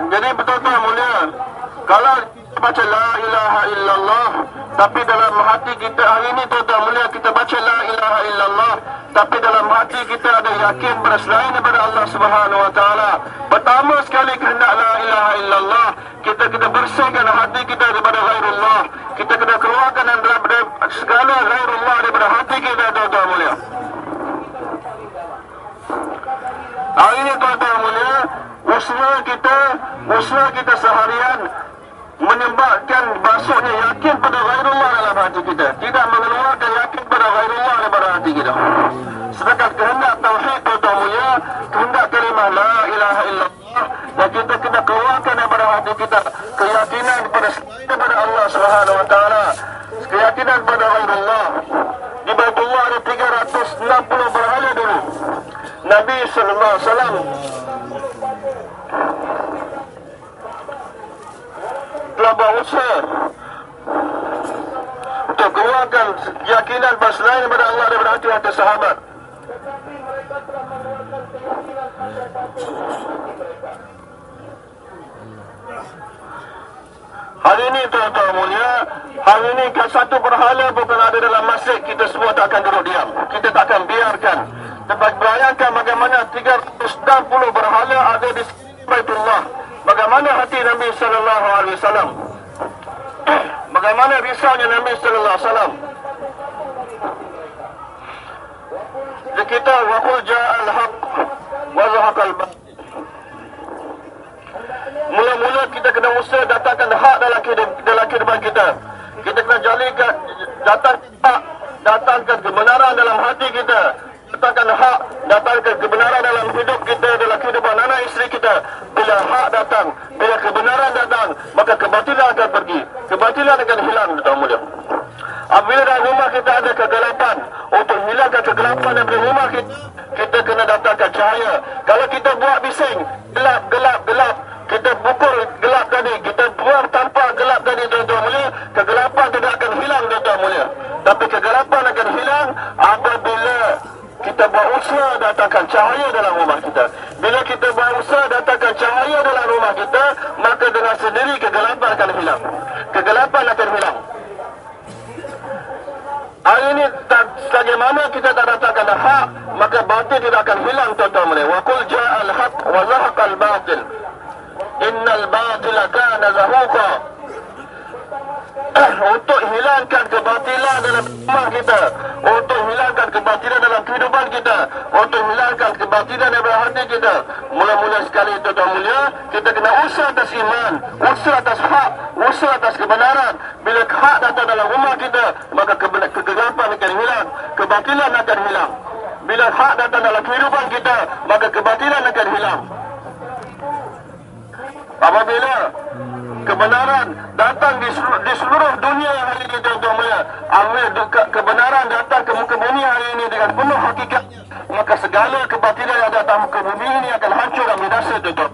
Jadi betul-betul mulia kalau baca la ilaha illallah. Tapi dalam hati kita hari ini tuan-tuan mulia kita baca la ilaha illallah. Tapi dalam hati kita ada yakin berselain daripada Allah Subhanahu wa taala. Pertama sekali kehendak la ilaha illallah kita kena bersihkan hati kita daripada ghairullah. Kita kena keluarkan daripada segala ghairullah daripada hati kita tuan-tuan mulia. Hari ini tuan-tuan mulia usaha kita usaha kita seharian menyebabkan masuknya yakin pada ghairullah dalam hati kita. Tidak mengeluarkan yakin pada ghairullah daripada hati kita. Sedangkan kehendak tauhid mulia kehendak kalimah la ilaha illallah dan kita kena keluarkan daripada hati kita keyakinan kepada kepada Allah Subhanahu wa taala keyakinan pada ghairullah. Di Baitullah ada 360 berhala dulu. Nabi sallallahu alaihi wasallam telah berusaha untuk keluarkan keyakinan berselain daripada Allah daripada hati-hati sahabat. Hari ini tuan-tuan mulia, hari ini kan satu berhala bukan ada dalam masjid, kita semua tak akan duduk diam. Kita tak akan biarkan. Dapat bayangkan bagaimana 360 berhala ada di Baitullah. Bagaimana hati Nabi sallallahu alaihi wasallam? Bagaimana risaunya Nabi sallallahu alaihi wasallam? Di kita waqul ja'al haq wa. Mula-mula kita kena usaha datangkan hak dalam dalam kehidupan kita. Kita kena jalikan datang hak, datangkan kebenaran dalam hati kita. Datangkan hak, datangkan kebenaran dalam hidup kita, dalam kehidupan anak isteri kita. Bila hak datang, bila kebenaran datang, maka kebatilan akan pergi. Kebatilan akan hilang, tuan mulia. Apabila dalam rumah kita ada kegelapan, untuk hilangkan kegelapan dari rumah kita, kita kena datangkan cahaya. Kalau kita buat bising, gelap, gelap, gelap, kita pukul gelap tadi, kita buang tanpa gelap tadi tuan-tuan mulia, kegelapan tidak akan hilang tuan-tuan mulia. Tapi kegelapan akan hilang apabila kita buat usaha datangkan cahaya dalam rumah kita. Bila kita buat usaha datangkan cahaya dalam rumah kita, maka dengan sendiri kegelapan akan hilang. Kegelapan akan hilang. Hari ini tak, bagaimana kita tak datangkan hak, maka batil tidak akan hilang tuan-tuan mulia. Wa qul ja'al haq wa zahaqal batil. Innal batila kana zahuqa. untuk hilangkan kebatilan dalam rumah kita, untuk kebatilan dalam kehidupan kita, untuk hilangkan kebatilan daripada hati kita. Mula-mula sekali tuan-tuan mulia, kita kena usaha atas iman, usaha atas hak, usaha atas kebenaran. Bila hak datang dalam rumah kita, maka kegelapan akan hilang, kebatilan akan hilang. Bila hak datang dalam kehidupan kita, maka kebatilan akan hilang. Apabila kebenaran datang di seluruh, di seluruh dunia hari ini tuan-tuan mulia. Ambil ke- kebenaran datang ke muka bumi hari ini dengan penuh hakikat. Maka segala kebatilan yang datang muka bumi ini akan hancur dan binasa tuan-tuan.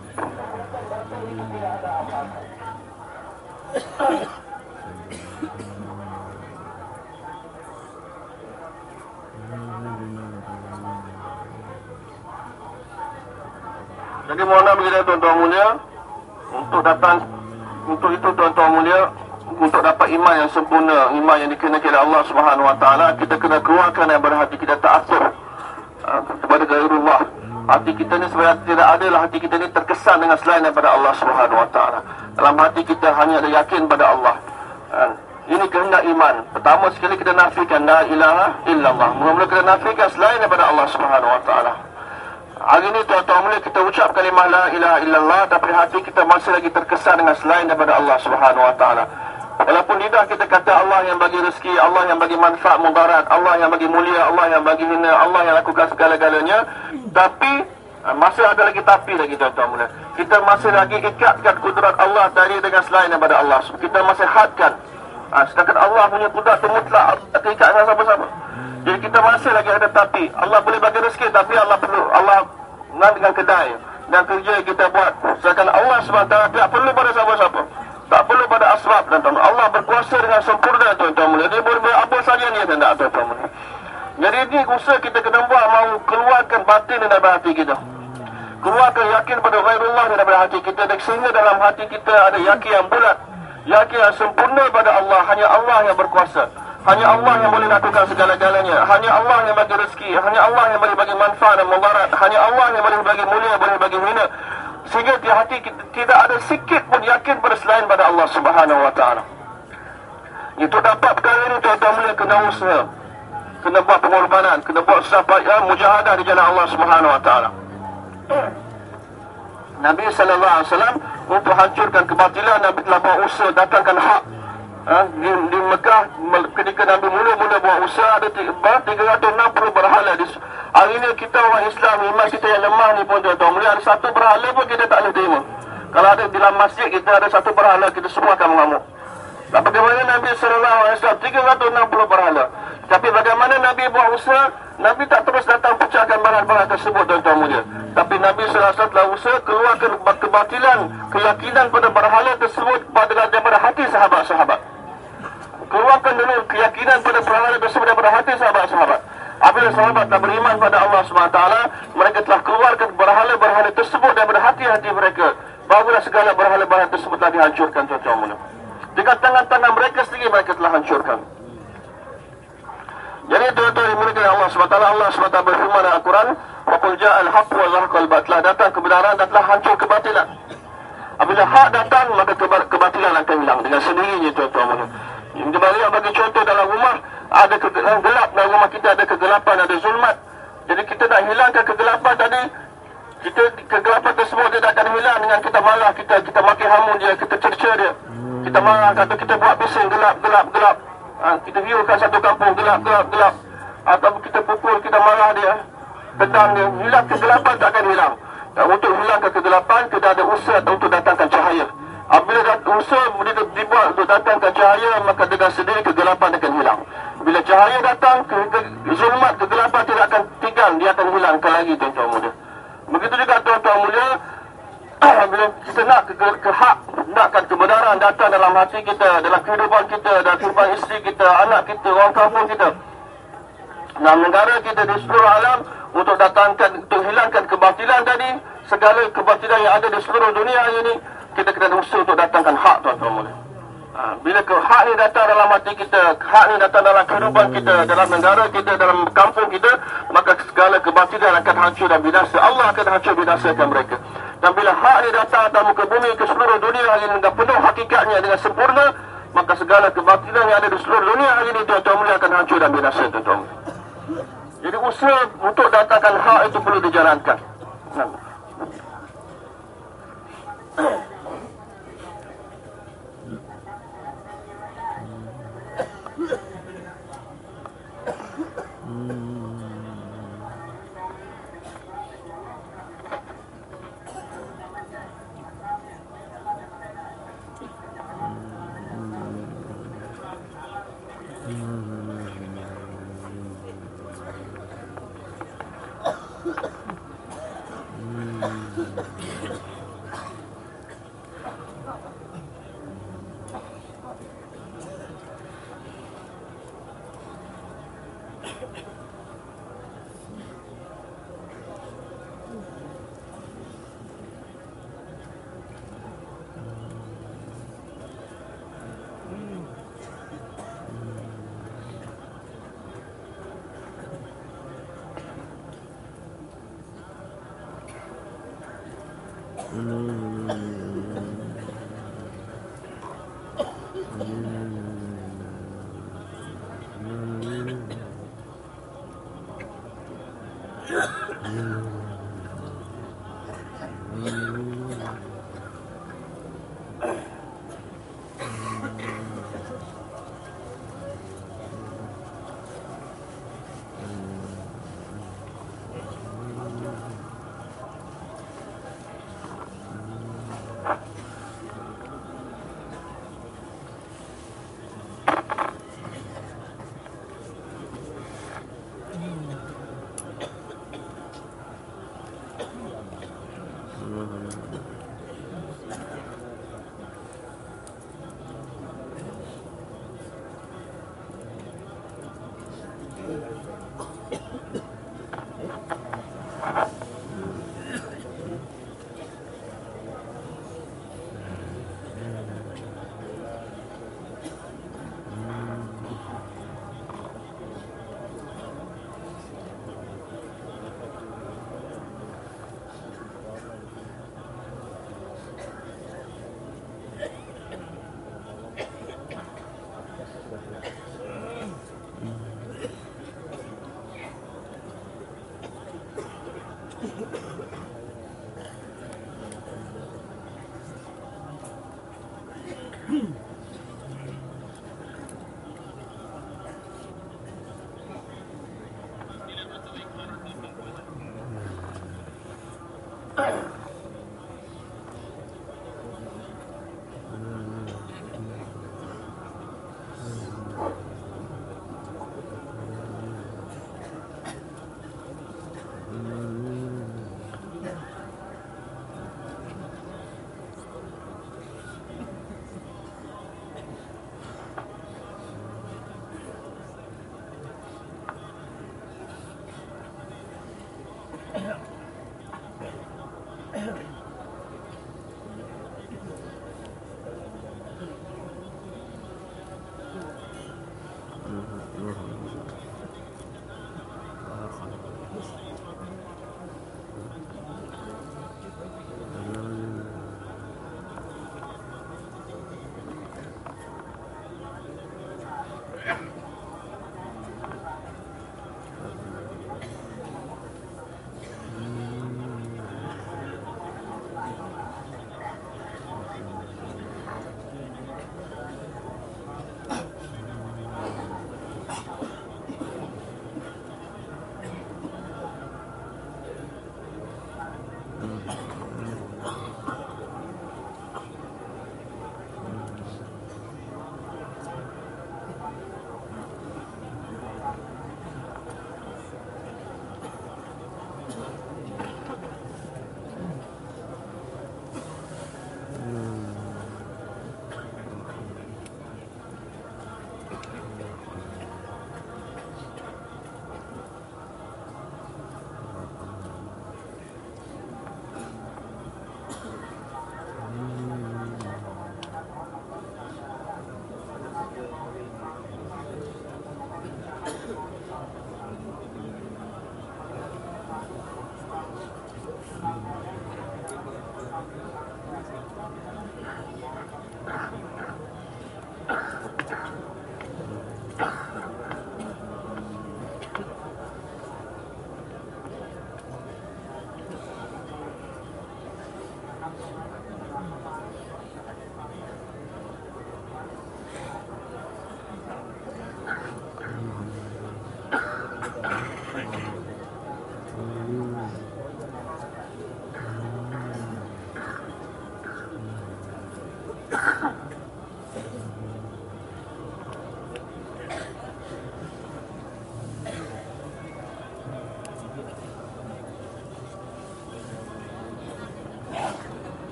Jadi mohon maaf kita tuan-tuan mulia untuk datang untuk itu tuan-tuan mulia untuk dapat iman yang sempurna, iman yang dikenakan oleh Allah Subhanahu Wa Taala, kita kena keluarkan daripada hati kita ta'assuf uh, kepada gairullah. Hati kita ni sebenarnya tidak ada lah hati kita ni terkesan dengan selain daripada Allah Subhanahu Wa Taala. Dalam hati kita hanya ada yakin pada Allah. Uh, ini kehendak iman. Pertama sekali kita nafikan la ilaha illallah. Mula-mula kita nafikan selain daripada Allah Subhanahu Wa Taala. Hari ini tuan-tuan mulia kita ucap kalimah la ilaha illallah tapi hati kita masih lagi terkesan dengan selain daripada Allah Subhanahu wa taala. Walaupun lidah kita kata Allah yang bagi rezeki, Allah yang bagi manfaat mudarat, Allah yang bagi mulia, Allah yang bagi hina, Allah yang lakukan segala-galanya, tapi ah, masih ada lagi tapi lagi tuan-tuan mulia. Kita masih lagi ikatkan kudrat Allah tadi dengan selain daripada Allah. Kita masih hadkan. Ha, sedangkan Allah punya kudrat itu mutlak, dengan siapa-siapa. Jadi kita masih lagi ada tapi. Allah boleh bagi rezeki tapi Allah perlu Allah nak dengan kedai dan kerja kita buat. Sedangkan Allah SWT tidak perlu pada siapa-siapa. Tak perlu pada asbab dan tuan Allah berkuasa dengan sempurna tuan-tuan mulia. Dia boleh buat apa saja dia hendak tuan-tuan mulia. Jadi ini usaha kita kena buat mahu keluarkan batin daripada hati kita. Keluarkan yakin pada ghairullah daripada hati kita dan sehingga dalam hati kita ada yakin yang bulat. Yakin yang sempurna pada Allah. Hanya Allah yang berkuasa. Hanya Allah yang boleh lakukan segala-galanya. Hanya Allah yang bagi rezeki. Hanya Allah yang boleh bagi manfaat dan mudarat. Hanya Allah yang boleh bagi mulia, boleh bagi hina. Sehingga di hati kita tidak ada sikit pun yakin pada selain pada Allah Subhanahu Wa Taala. Itu dapat perkara ini tuan-tuan mulia kena usaha. Kena buat pengorbanan, kena buat sahabat ya, mujahadah di jalan Allah Subhanahu Wa Taala. Nabi wasallam untuk hancurkan kebatilan Nabi telah buat usaha datangkan hak. Ha, di, di Mekah ketika Nabi mula-mula buat usaha ada 360 berhala di, hari ini kita orang Islam iman kita yang lemah ni pun tuan-tuan. Mulia ada satu berhala pun kita tak boleh terima. Kalau ada di dalam masjid kita ada satu berhala kita semua akan mengamuk. Tak bagaimana Nabi SAW 360 berhala tapi bagaimana Nabi buat usaha? Nabi tak terus datang pecahkan barang-barang tersebut tuan-tuan mulia. Tapi Nabi SAW telah usaha keluarkan kebatilan keyakinan pada berhala tersebut pada daripada hati sahabat-sahabat. Keluarkan dulu keyakinan pada berhala tersebut daripada hati sahabat-sahabat. Apabila sahabat tak beriman pada Allah SWT mereka telah keluarkan berhala-berhala tersebut daripada hati-hati mereka. Barulah segala berhala-berhala tersebut telah dihancurkan tuan-tuan mulia. Dengan tangan-tangan mereka sendiri mereka telah hancurkan jadi tuan-tuan dimulakan Allah SWT Allah SWT berfirman dalam Al-Quran Waqul ja'al haq wa zahqal batlah Datang kebenaran dan telah hancur kebatilan. Apabila hak datang maka kebatilan akan hilang Dengan sendirinya tuan-tuan Kembali bagi contoh dalam rumah Ada kegelapan gelap dalam rumah kita Ada kegelapan, ada zulmat. Jadi kita nak hilangkan kegelapan tadi kita kegelapan tersebut dia akan hilang dengan kita marah kita kita maki hamun dia kita cerca dia. Kita marah kata kita buat bising gelap gelap gelap ha, kita viewkan satu kampung gelap gelap gelap. Atau kita pukul kita marah dia. Tentang dia hilang kegelapan tak akan hilang. Dan untuk hilangkan kegelapan kita ada usaha untuk datangkan cahaya. Apabila usaha dibuat untuk datangkan cahaya maka dengan sendiri kegelapan akan hilang. Bila cahaya datang ke, ke, zulmat kegelapan tidak akan tinggal dia akan hilangkan lagi tuan-tuan muda. Begitu juga tuan-tuan mulia bila kita nak ke, ke, ke hak nakkan kebenaran datang dalam hati kita dalam kehidupan kita dalam kehidupan isteri kita anak kita orang kampung kita. Dalam negara kita di seluruh alam untuk datangkan untuk hilangkan kebatilan tadi segala kebatilan yang ada di seluruh dunia ini kita kena usaha untuk datangkan hak tuan-tuan mulia Ha, bila ke hak ni datang dalam hati kita, hak ni datang dalam kehidupan kita, dalam negara kita, dalam kampung kita, maka segala kebatilan akan hancur dan binasa. Allah akan hancur binasakan mereka. Dan bila hak ni datang atas muka bumi ke seluruh dunia hari ini dengan penuh hakikatnya dengan sempurna, maka segala kebatilan yang ada di seluruh dunia hari ini tuan-tuan mulia akan hancur dan binasa tuan-tuan. Jadi usaha untuk datangkan hak itu perlu dijalankan. Nah.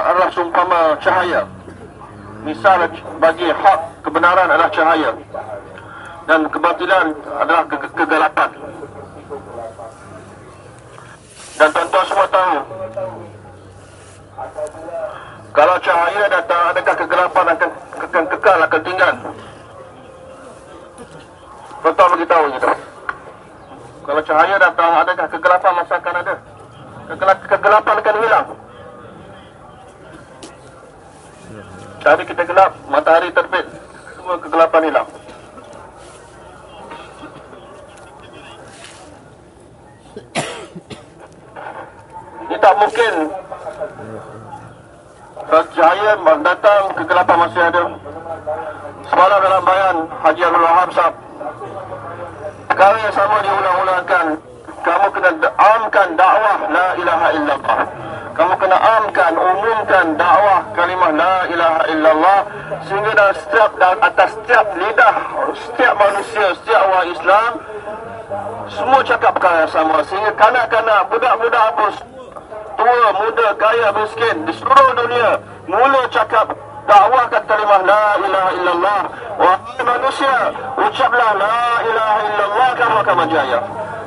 Adalah seumpama cahaya. Misal bagi hak kebenaran adalah cahaya dan kebatilan adalah ke- kegelapan. Dan tuan-tuan semua tahu kalau cahaya datang adakah kegelapan akan akan kekal akan tinggal? Tuan-tuan beritahu kita. Kalau cahaya datang adakah kegelapan masa akan ada? Kegel- Kegelapan akan hilang. Hari kita gelap, matahari terbit, semua kegelapan hilang. Ini tak mungkin Cahaya datang kegelapan masih ada Semalam dalam bayan Haji Abdul Wahab sahab Perkara yang sama diulang-ulangkan Kamu kena amkan dakwah La ilaha illallah Kamu kena amkan, umumkan dakwah kalimah La ilaha illallah Sehingga dalam setiap, dalam atas setiap lidah Setiap manusia, setiap orang Islam Semua cakap perkara yang sama. Sehingga kanak-kanak, budak-budak apa tua, muda, kaya, miskin di seluruh dunia mula cakap dakwahkan kalimah la ilaha illallah. Wahai manusia ucaplah la ilaha illallah kamu akan berjaya.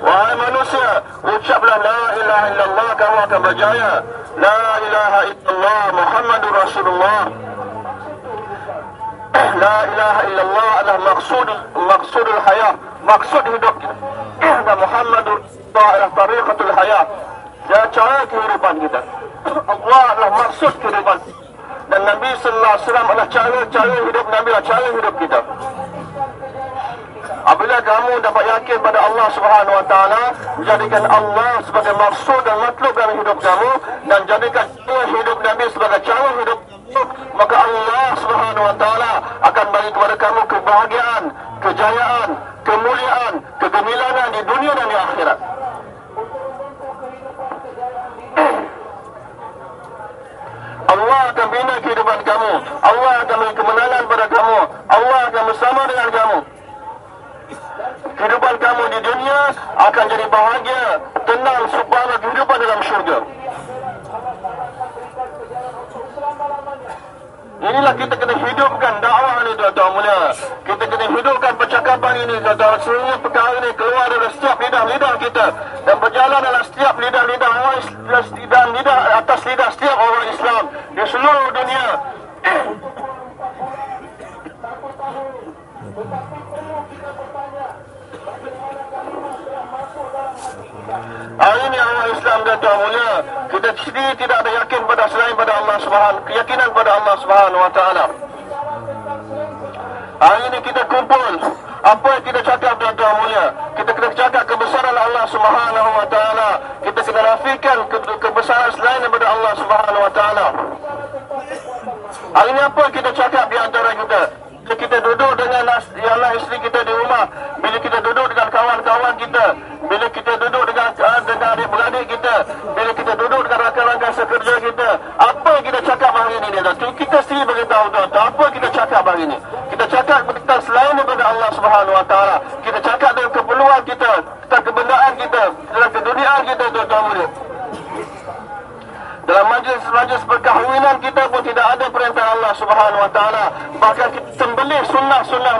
Wahai manusia ucaplah la ilaha illallah kamu akan berjaya. La ilaha illallah muhammadur rasulullah. La ilaha illallah adalah maksud maksudul hayat, maksud hidup kita. Dan Muhammadur adalah tariqatul hayat. Dia cara kehidupan kita. Allah adalah maksud kehidupan. Dan Nabi sallallahu alaihi wasallam adalah cara-cara hidup Nabi adalah cara hidup kita. Apabila kamu dapat yakin pada Allah Subhanahu wa taala, jadikan Allah sebagai maksud dan matlub dalam hidup kamu dan jadikan hidup Nabi sebagai cara hidup kamu, maka Allah Subhanahu wa taala akan bagi kepada kamu kebahagiaan, kejayaan, kemuliaan, kegemilangan di dunia dan di akhirat. Allah akan bina kehidupan kamu. Allah akan beri kemenangan pada kamu. Allah akan bersama dengan kamu. Kehidupan kamu di dunia akan jadi bahagia, tenang, subhanallah kehidupan dalam syurga. Inilah kita kena hidupkan dakwah ini tuan-tuan mulia. Kita kena hidupkan percakapan ini tuan-tuan. Sehingga perkara ini keluar dari setiap lidah-lidah kita. Dan berjalan dalam setiap lidah-lidah orang Islam. Dan lidah, atas lidah setiap orang Islam. Di seluruh dunia. Hari ini orang Islam dan tuan mulia Kita sendiri tidak ada yakin pada selain pada Allah Subhanahu Keyakinan pada Allah Subhanahu Wa Taala. Hari ini kita kumpul Apa yang kita cakap tuan tuan mulia Kita kena cakap kebesaran Allah Subhanahu Wa Taala. Kita kena nafikan ke- kebesaran selain daripada Allah Subhanahu Wa Taala. Hari ini apa kita cakap di antara kita bila kita duduk dengan ialah isteri kita di rumah bila kita duduk dengan kawan-kawan kita bila kita duduk dengan uh, dengan adik-beradik kita bila kita duduk dengan rakan-rakan sekerja kita apa yang kita cakap hari ini dia tu kita sendiri beritahu tuan apa kita cakap hari ini? Kita cakap tentang selain daripada Allah Subhanahu Taala. Kita cakap dengan keperluan kita tentang kebendaan kita dalam keduniaan kita tuan-tuan dalam majlis-majlis perkahwinan kita pun tidak ada perintah Allah Subhanahu Wa Taala. Bahkan kita sembelih sunnah-sunnah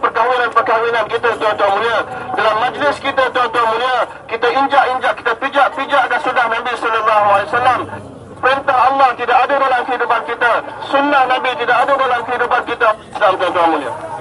perkahwinan-perkahwinan kita tuan-tuan mulia. Dalam majlis kita tuan-tuan mulia, kita injak-injak, kita pijak-pijakkan sunnah Nabi sallallahu alaihi wasallam. Perintah Allah tidak ada dalam kehidupan kita. Sunnah Nabi tidak ada dalam kehidupan kita. Islam tuan-tuan mulia.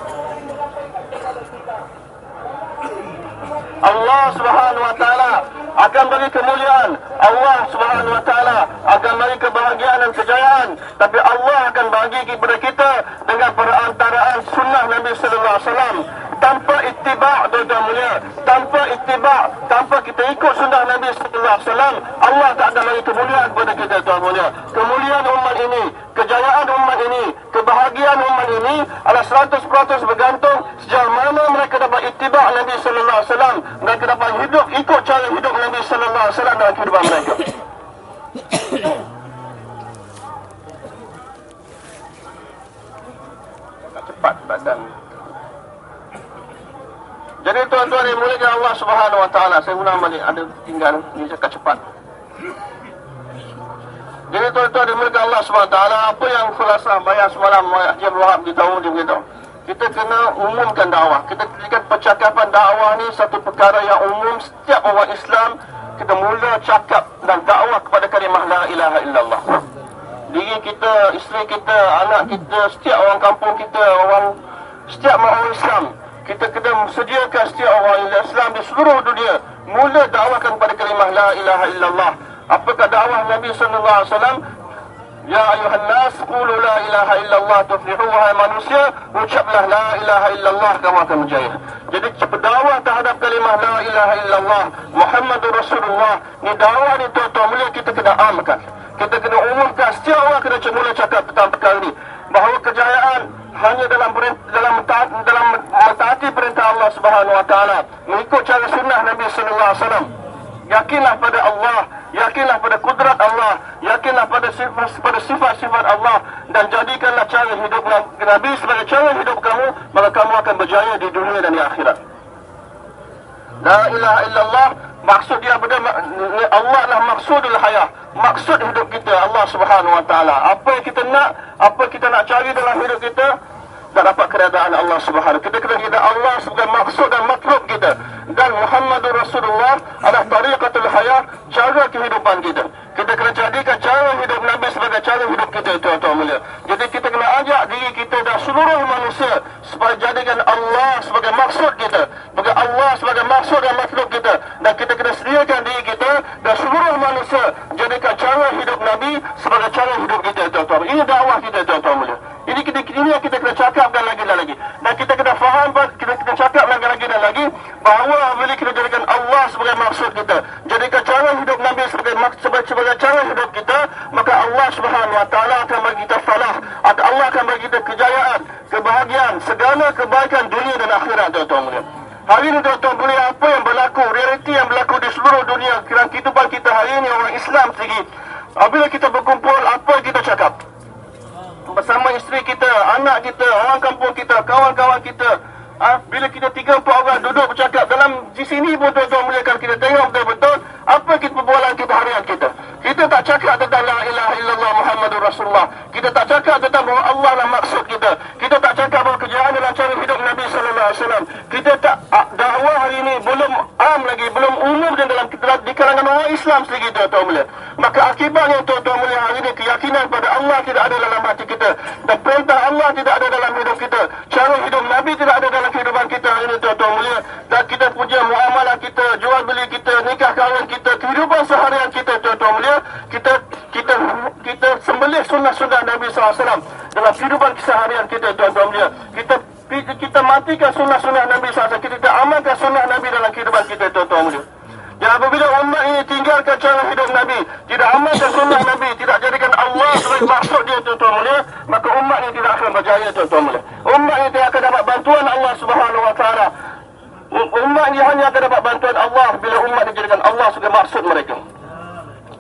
Allah Subhanahu wa taala akan bagi kemuliaan. Allah Subhanahu wa taala akan bagi kebahagiaan dan kejayaan. Tapi Allah akan bagi kepada kita dengan perantaraan sunnah Nabi sallallahu alaihi wasallam tanpa ittiba' tuan mulia, tanpa ittiba', tanpa kita ikut sunnah Nabi sallallahu alaihi wasallam, Allah tak akan bagi kemuliaan kepada kita tuan mulia. Kemuliaan umat ini, kejayaan umat ini, kebahagiaan umat ini adalah 100% bergantung sejauh mana mereka dapat ittiba' Nabi sallallahu alaihi wasallam, mereka dapat hidup ikut cara hidup Nabi sallallahu alaihi wasallam dalam kehidupan mereka. cepat badan. Jadi tuan-tuan yang mulia Allah Subhanahu wa taala saya ulang balik ada tinggal ni cakap cepat. Jadi tuan-tuan dimulakan Allah SWT Apa yang khulasa bayar semalam Haji Abdul Wahab beritahu dia beritahu kita kena umumkan dakwah. Kita jadikan percakapan dakwah ni satu perkara yang umum setiap orang Islam kita mula cakap dan dakwah kepada kalimah la ilaha illallah. Diri kita, isteri kita, anak kita, setiap orang kampung kita, orang setiap orang Islam kita kena sediakan setiap orang Islam di seluruh dunia mula dakwahkan kepada kalimah la ilaha illallah. Apakah dakwah Nabi sallallahu alaihi wasallam? Ya ayuhan nas qulu la ilaha illallah tuflihu wahai manusia ucaplah la ilaha illallah kamu akan berjaya. Jadi berdakwah terhadap kalimah la ilaha illallah Muhammadur Rasulullah ni dakwah ni tuan-tuan mulia kita kena amalkan. Kita kena umumkan setiap orang kena mula cakap tentang perkara ni bahawa kejayaan hanya dalam dalam dalam mentaati perintah Allah Subhanahu wa taala mengikut cara sunnah Nabi sallallahu alaihi wasallam. Yakinlah pada Allah yakinlah pada kudrat Allah, yakinlah pada sifat pada sifat-sifat Allah dan jadikanlah cara hidup Nabi sebagai cara hidup kamu, maka kamu akan berjaya di dunia dan di akhirat. La ilaha illallah maksud dia pada Allah lah maksudul hayah. Maksud hidup kita Allah Subhanahu wa taala. Apa yang kita nak, apa kita nak cari dalam hidup kita, tak dapat keredaan Allah Subhanahu. Kita kena kita Allah sebagai maksud dan matlub kita dan Muhammadur Rasulullah adalah tariqatul hayah, cara kehidupan kita. Kita kena jadikan cara hidup Nabi sebagai cara hidup kita tuan-tuan mulia. Jadi kita kena ajak diri kita dan seluruh manusia supaya jadikan Allah sebagai maksud kita, sebagai Allah sebagai maksud dan matlub kita dan kita kena sediakan diri kita dan seluruh manusia jadikan cara hidup Nabi sebagai cara hidup kita tuan-tuan. Ini dakwah kita tuan-tuan mulia. Ini kita ini yang kita kena cakapkan lagi dan lagi. Dan kita kena faham kita kena cakap lagi lagi dan lagi bahawa bila kita jadikan Allah sebagai maksud kita, jadikan cara hidup Nabi sebagai maksud sebagai cara hidup kita, maka Allah Subhanahu Wa Taala akan bagi kita falah, atau Allah akan bagi kita kejayaan, kebahagiaan, segala kebaikan dunia dan akhirat tuan-tuan mulia. Hari ini tuan-tuan boleh apa yang berlaku, realiti yang berlaku di seluruh dunia, kira kehidupan kita hari ini orang Islam segi. Apabila kita berkumpul, apa yang kita cakap? bersama isteri kita, anak kita, orang kampung kita, kawan-kawan kita. Ha? Bila kita tiga empat orang duduk bercakap dalam di sini pun tuan-tuan mulia kalau kita tengok betul-betul apa kita perbualan kita harian kita. Kita tak cakap tentang la ilaha illallah Muhammadur Rasulullah. Kita tak cakap tentang bahawa Allah lah maksud kita. Kita tak cakap bahawa kejayaan dalam cara hidup Nabi sallallahu alaihi wasallam. Kita tak dakwah hari ini belum am lagi, belum umum dan dalam di kalangan orang Islam sedikit tuan-tuan mulia. Maka akibatnya tuan-tuan mulia hari ini keyakinan pada Allah tidak ada dalam hati kita dan perintah Allah tidak ada dalam hidup kita. Cara hidup Nabi tidak ada dalam kehidupan kita ini tuan-tuan mulia. Dan kita punya muamalah kita, jual beli kita, nikah kahwin kita, kehidupan seharian kita tuan-tuan mulia, kita kita kita sembelih sunnah-sunnah Nabi SAW dalam kehidupan keseharian kita tuan-tuan mulia. Kita kita matikan sunnah-sunnah Nabi SAW. Kita amalkan sunnah Nabi dalam kehidupan kita tuan-tuan mulia. Dan apabila umat ini tinggalkan cara hidup Nabi, tidak amalkan sunnah Nabi, tidak jadikan Allah sebagai maksud dia tuan-tuan mulia, maka umat ini tidak akan berjaya tuan-tuan mulia. Umat ini tidak akan dapat bantuan Allah Subhanahu Wa Taala. Umat ini hanya akan dapat bantuan Allah bila umat dijadikan Allah sebagai maksud mereka.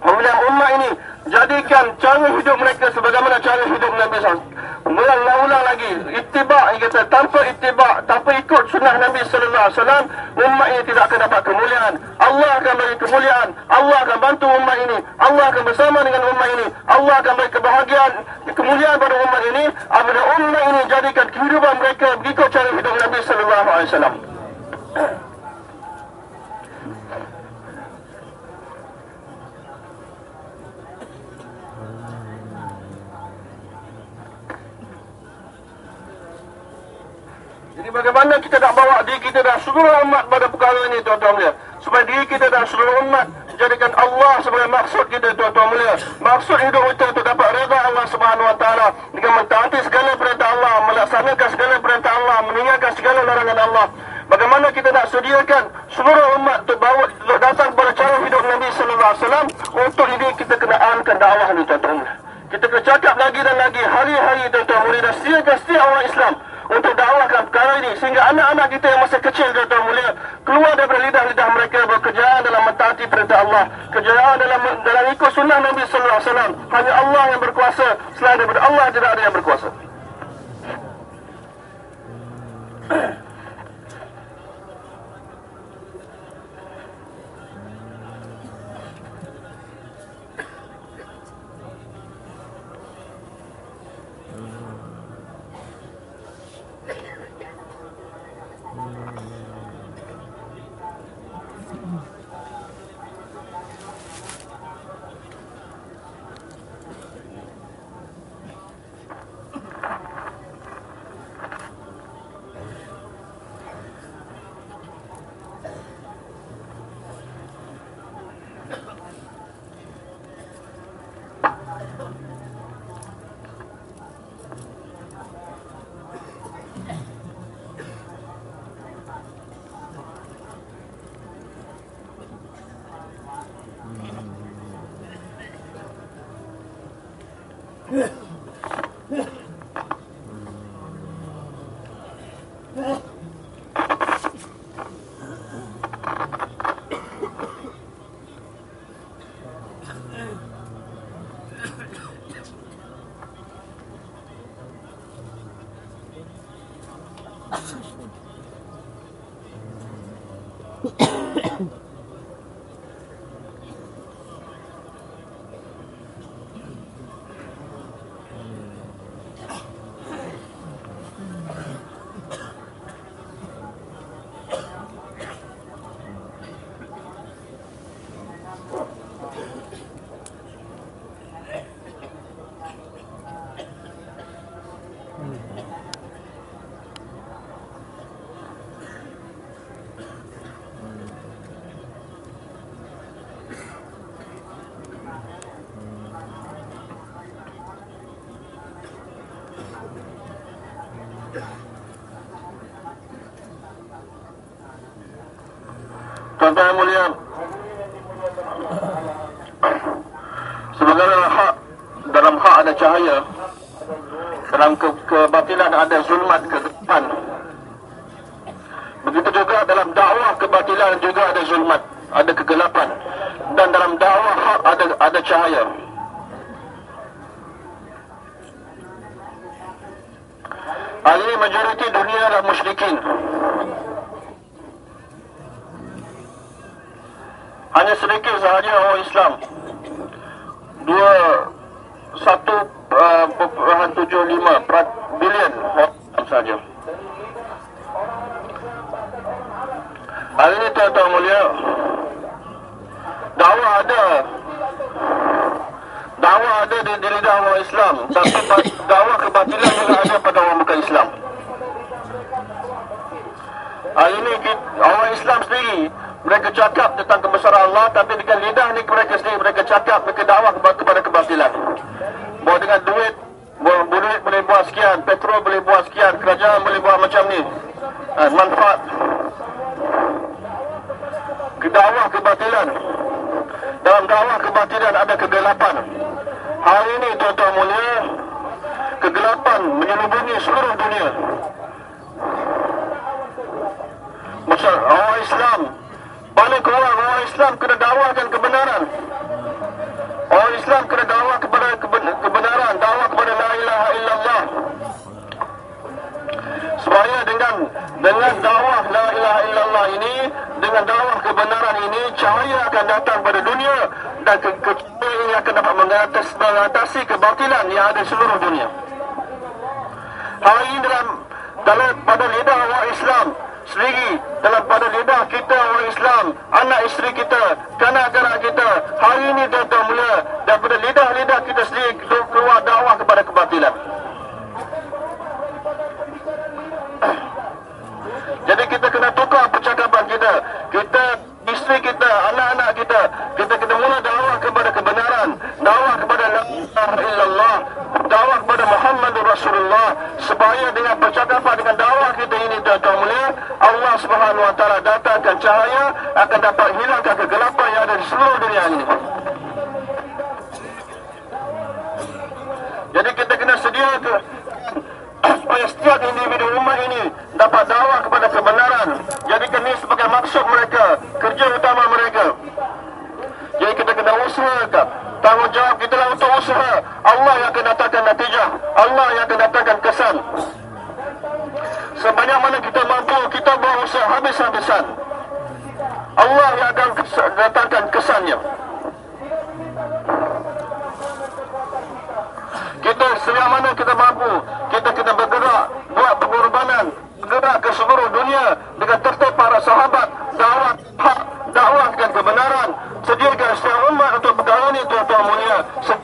Apabila umat ini jadikan cara hidup mereka sebagaimana cara hidup Nabi SAW. Ulang-ulang lagi. Ittiba kata tanpa ittiba tanpa ikut sunnah Nabi sallallahu alaihi wasallam umat ini tidak akan dapat kemuliaan. Allah akan bagi kemuliaan. Allah akan bantu umat ini. Allah akan bersama dengan umat ini. Allah akan bagi kebahagiaan kemuliaan pada umat ini. Apabila umat ini jadikan kehidupan mereka mengikut cara hidup Nabi sallallahu alaihi wasallam Jadi bagaimana kita nak bawa diri kita dan seluruh umat pada perkara ini tuan-tuan mulia. Supaya diri kita dan seluruh umat jadikan Allah sebagai maksud kita tuan-tuan mulia. Maksud hidup kita untuk dapat reda Allah Subhanahu Wa Taala dengan mentaati segala perintah Allah, melaksanakan segala perintah Allah, meninggalkan segala larangan Allah. Bagaimana kita nak sediakan seluruh umat untuk bawa untuk datang kepada cara hidup Nabi Sallallahu Alaihi Wasallam untuk ini kita kena amankan dakwah ini tuan-tuan. Kita kena cakap lagi dan lagi hari-hari tuan-tuan mulia dan setiap orang Islam untuk dakwahkan perkara ini sehingga anak-anak kita yang masih kecil tuan mulia keluar daripada lidah-lidah mereka bekerjaan dalam mentaati perintah Allah kejayaan dalam dalam ikut sunnah Nabi sallallahu alaihi wasallam. Hanya Allah yang berkuasa selain daripada Allah tidak ada yang berkuasa Tuan-tuan mulia. Sebagaimana hak Dalam hak ada cahaya. Dalam ke kebatilan ada zulmat kegelapan Begitu juga dalam dakwah kebatilan juga ada zulmat Ada kegelapan. Dan dalam dakwah hak ada ada cahaya. Ini majoriti dunia adalah musyrikin hanya sedikit sahaja orang Islam. Dua satu uh, tujuh lima bilion orang sahaja. Hari ini tuan-tuan mulia, dakwah ada, dakwah ada di, di lidah orang Islam, tapi dakwah kebatilan juga ada pada orang bukan Islam. Hari ini kita, orang Islam sendiri mereka cakap tentang kebesaran Allah tapi dengan lidah ni mereka sendiri mereka cakap mereka dakwah kepada kebatilan. Bahawa dengan duit duit boleh buat sekian petrol boleh buat sekian kerajaan boleh buat macam ni. Ha, manfaat. Kedakwah kebatilan. Dalam dakwah kebatilan ada kegelapan. Hari ini tuan-tuan mulia kegelapan menyelubungi seluruh dunia. Macam orang Islam Paling kurang orang Islam kena dakwahkan kebenaran. Orang Islam kena dakwah kepada kebenaran Dakwah kepada la ilaha illallah. Supaya dengan dengan dakwah la ilaha illallah ini Dengan dakwah kebenaran ini Cahaya akan datang pada dunia Dan ke kecahaya ini akan dapat mengatasi, mengatasi kebatilan yang ada seluruh dunia. Hari ini dalam, dalam pada lidah orang Islam sendiri dalam pada lidah kita orang Islam, anak isteri kita, kanak-kanak kita, hari ini tuan-tuan mulia, daripada lidah-lidah kita sendiri keluar dakwah kepada kebatilan. Jadi kita kena tukar percakapan kita. Kita, isteri kita, anak-anak kita, kita kena mula dakwah kepada kebenaran, dakwah kepada la ilaha illallah, dakwah kepada Muhammad Rasulullah supaya dengan percakapan dengan dakwah kita ini tuan-tuan mulia Allah Subhanahu wa taala datangkan cahaya akan dapat hilangkan kegelapan yang ada di seluruh dunia ini. Jadi kita kena sedia ke supaya setiap individu umat ini dapat dakwah kepada kebenaran. Jadikan ini sebagai maksud mereka, kerja utama mereka. Jadi kita kena usahakan. Tanggungjawab kita lah untuk usaha. Allah yang akan datangkan natijah. Allah yang akan datangkan kesan. Sebanyak mana kita mampu Kita berusaha habis-habisan. Allah yang akan datangkan kesannya. Kita sebanyak mana kita mampu Kita kena bergerak Buat pengorbanan Bergerak ke seluruh dunia Dengan tertib para sahabat Dakwah hak Dakwahkan kebenaran Sediakan setiap umat untuk perkara ini tuan-tuan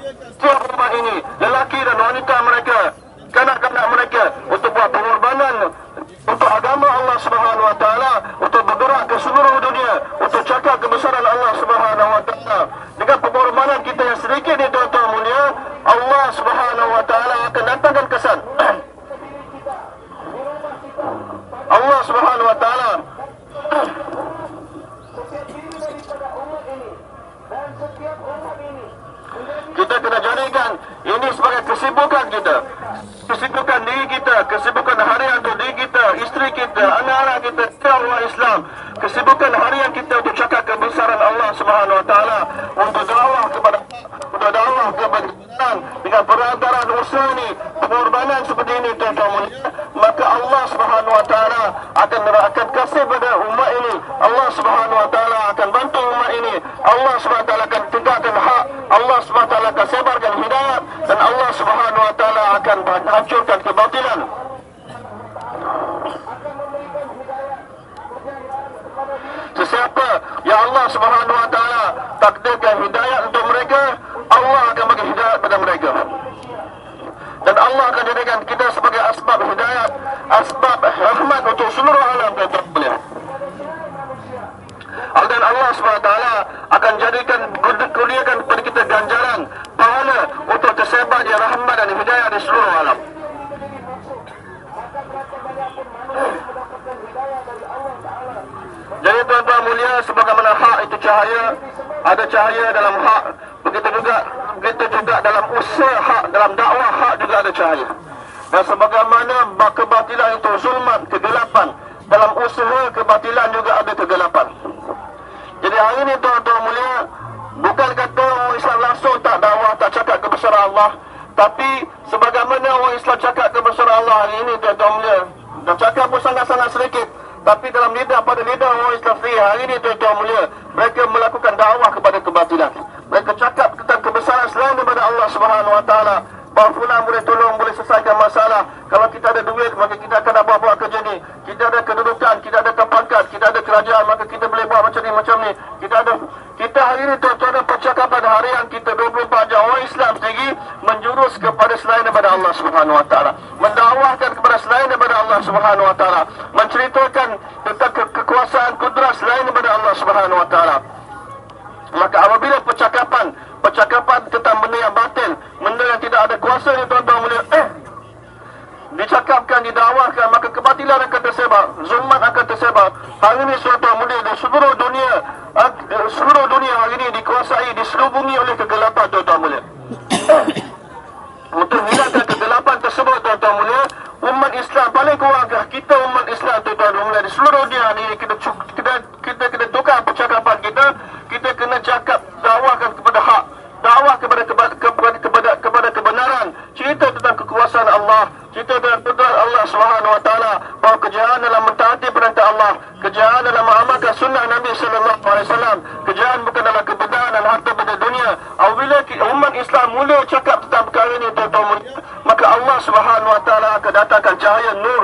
kita umat Islam tuan-tuan dan di seluruh dunia ni kita kita kita kena tukar percakapan kita kita kena cakap dakwahkan kepada hak dakwah kepada kepada kepada kepada, kepada kebenaran. Cerita tentang kekuasaan Allah cerita tentang kudrat Allah Subhanahu wa taala bahawa kejahatan dalam mentaati perintah Allah kejahatan dalam mengamalkan sunnah Nabi sallallahu alaihi wasallam kejahatan bukan dalam kebenaran dan harta benda dunia. Apabila umat Islam mula cakap tentang perkara ini tuan-tuan maka Allah Subhanahu wa taala akan datangkan cahaya nur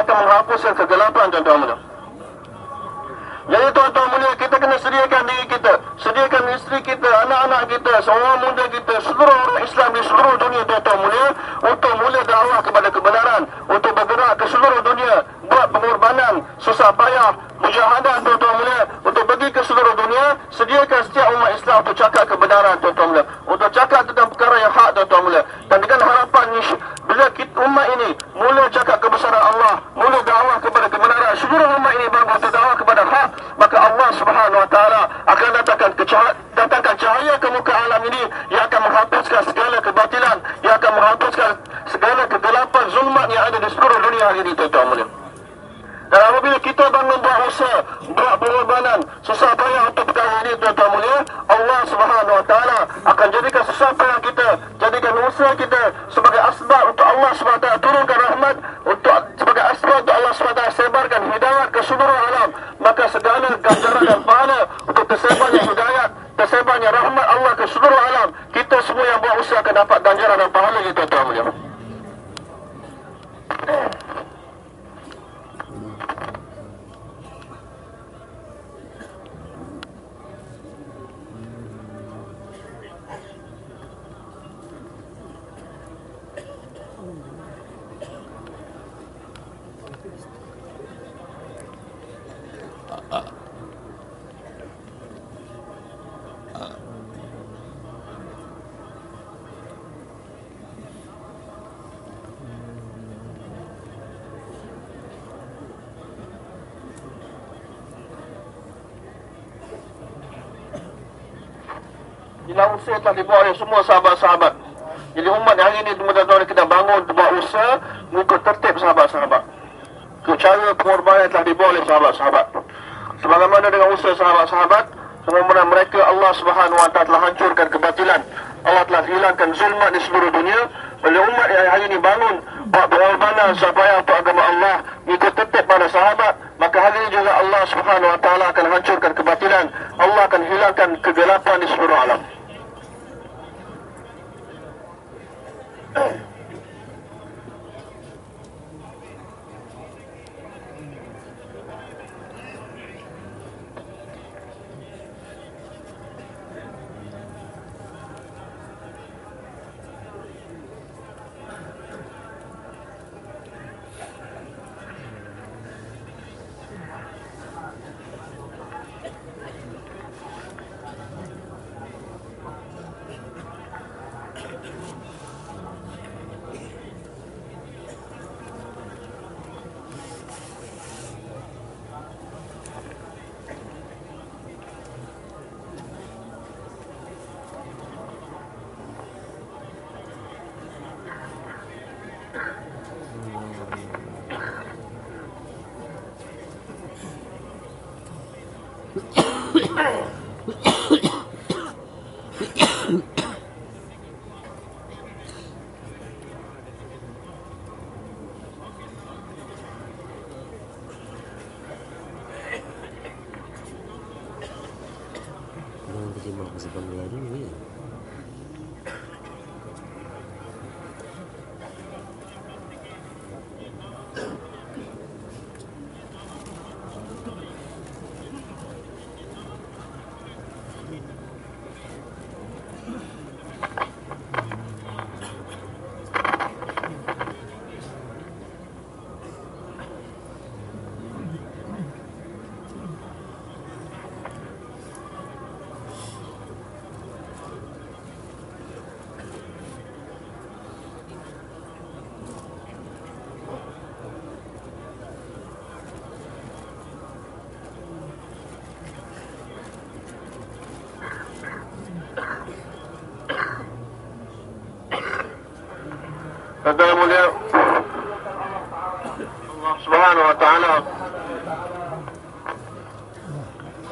akan menghapuskan kegelapan dan dalamnya. Yang mulia Allah subhanahu wa ta'ala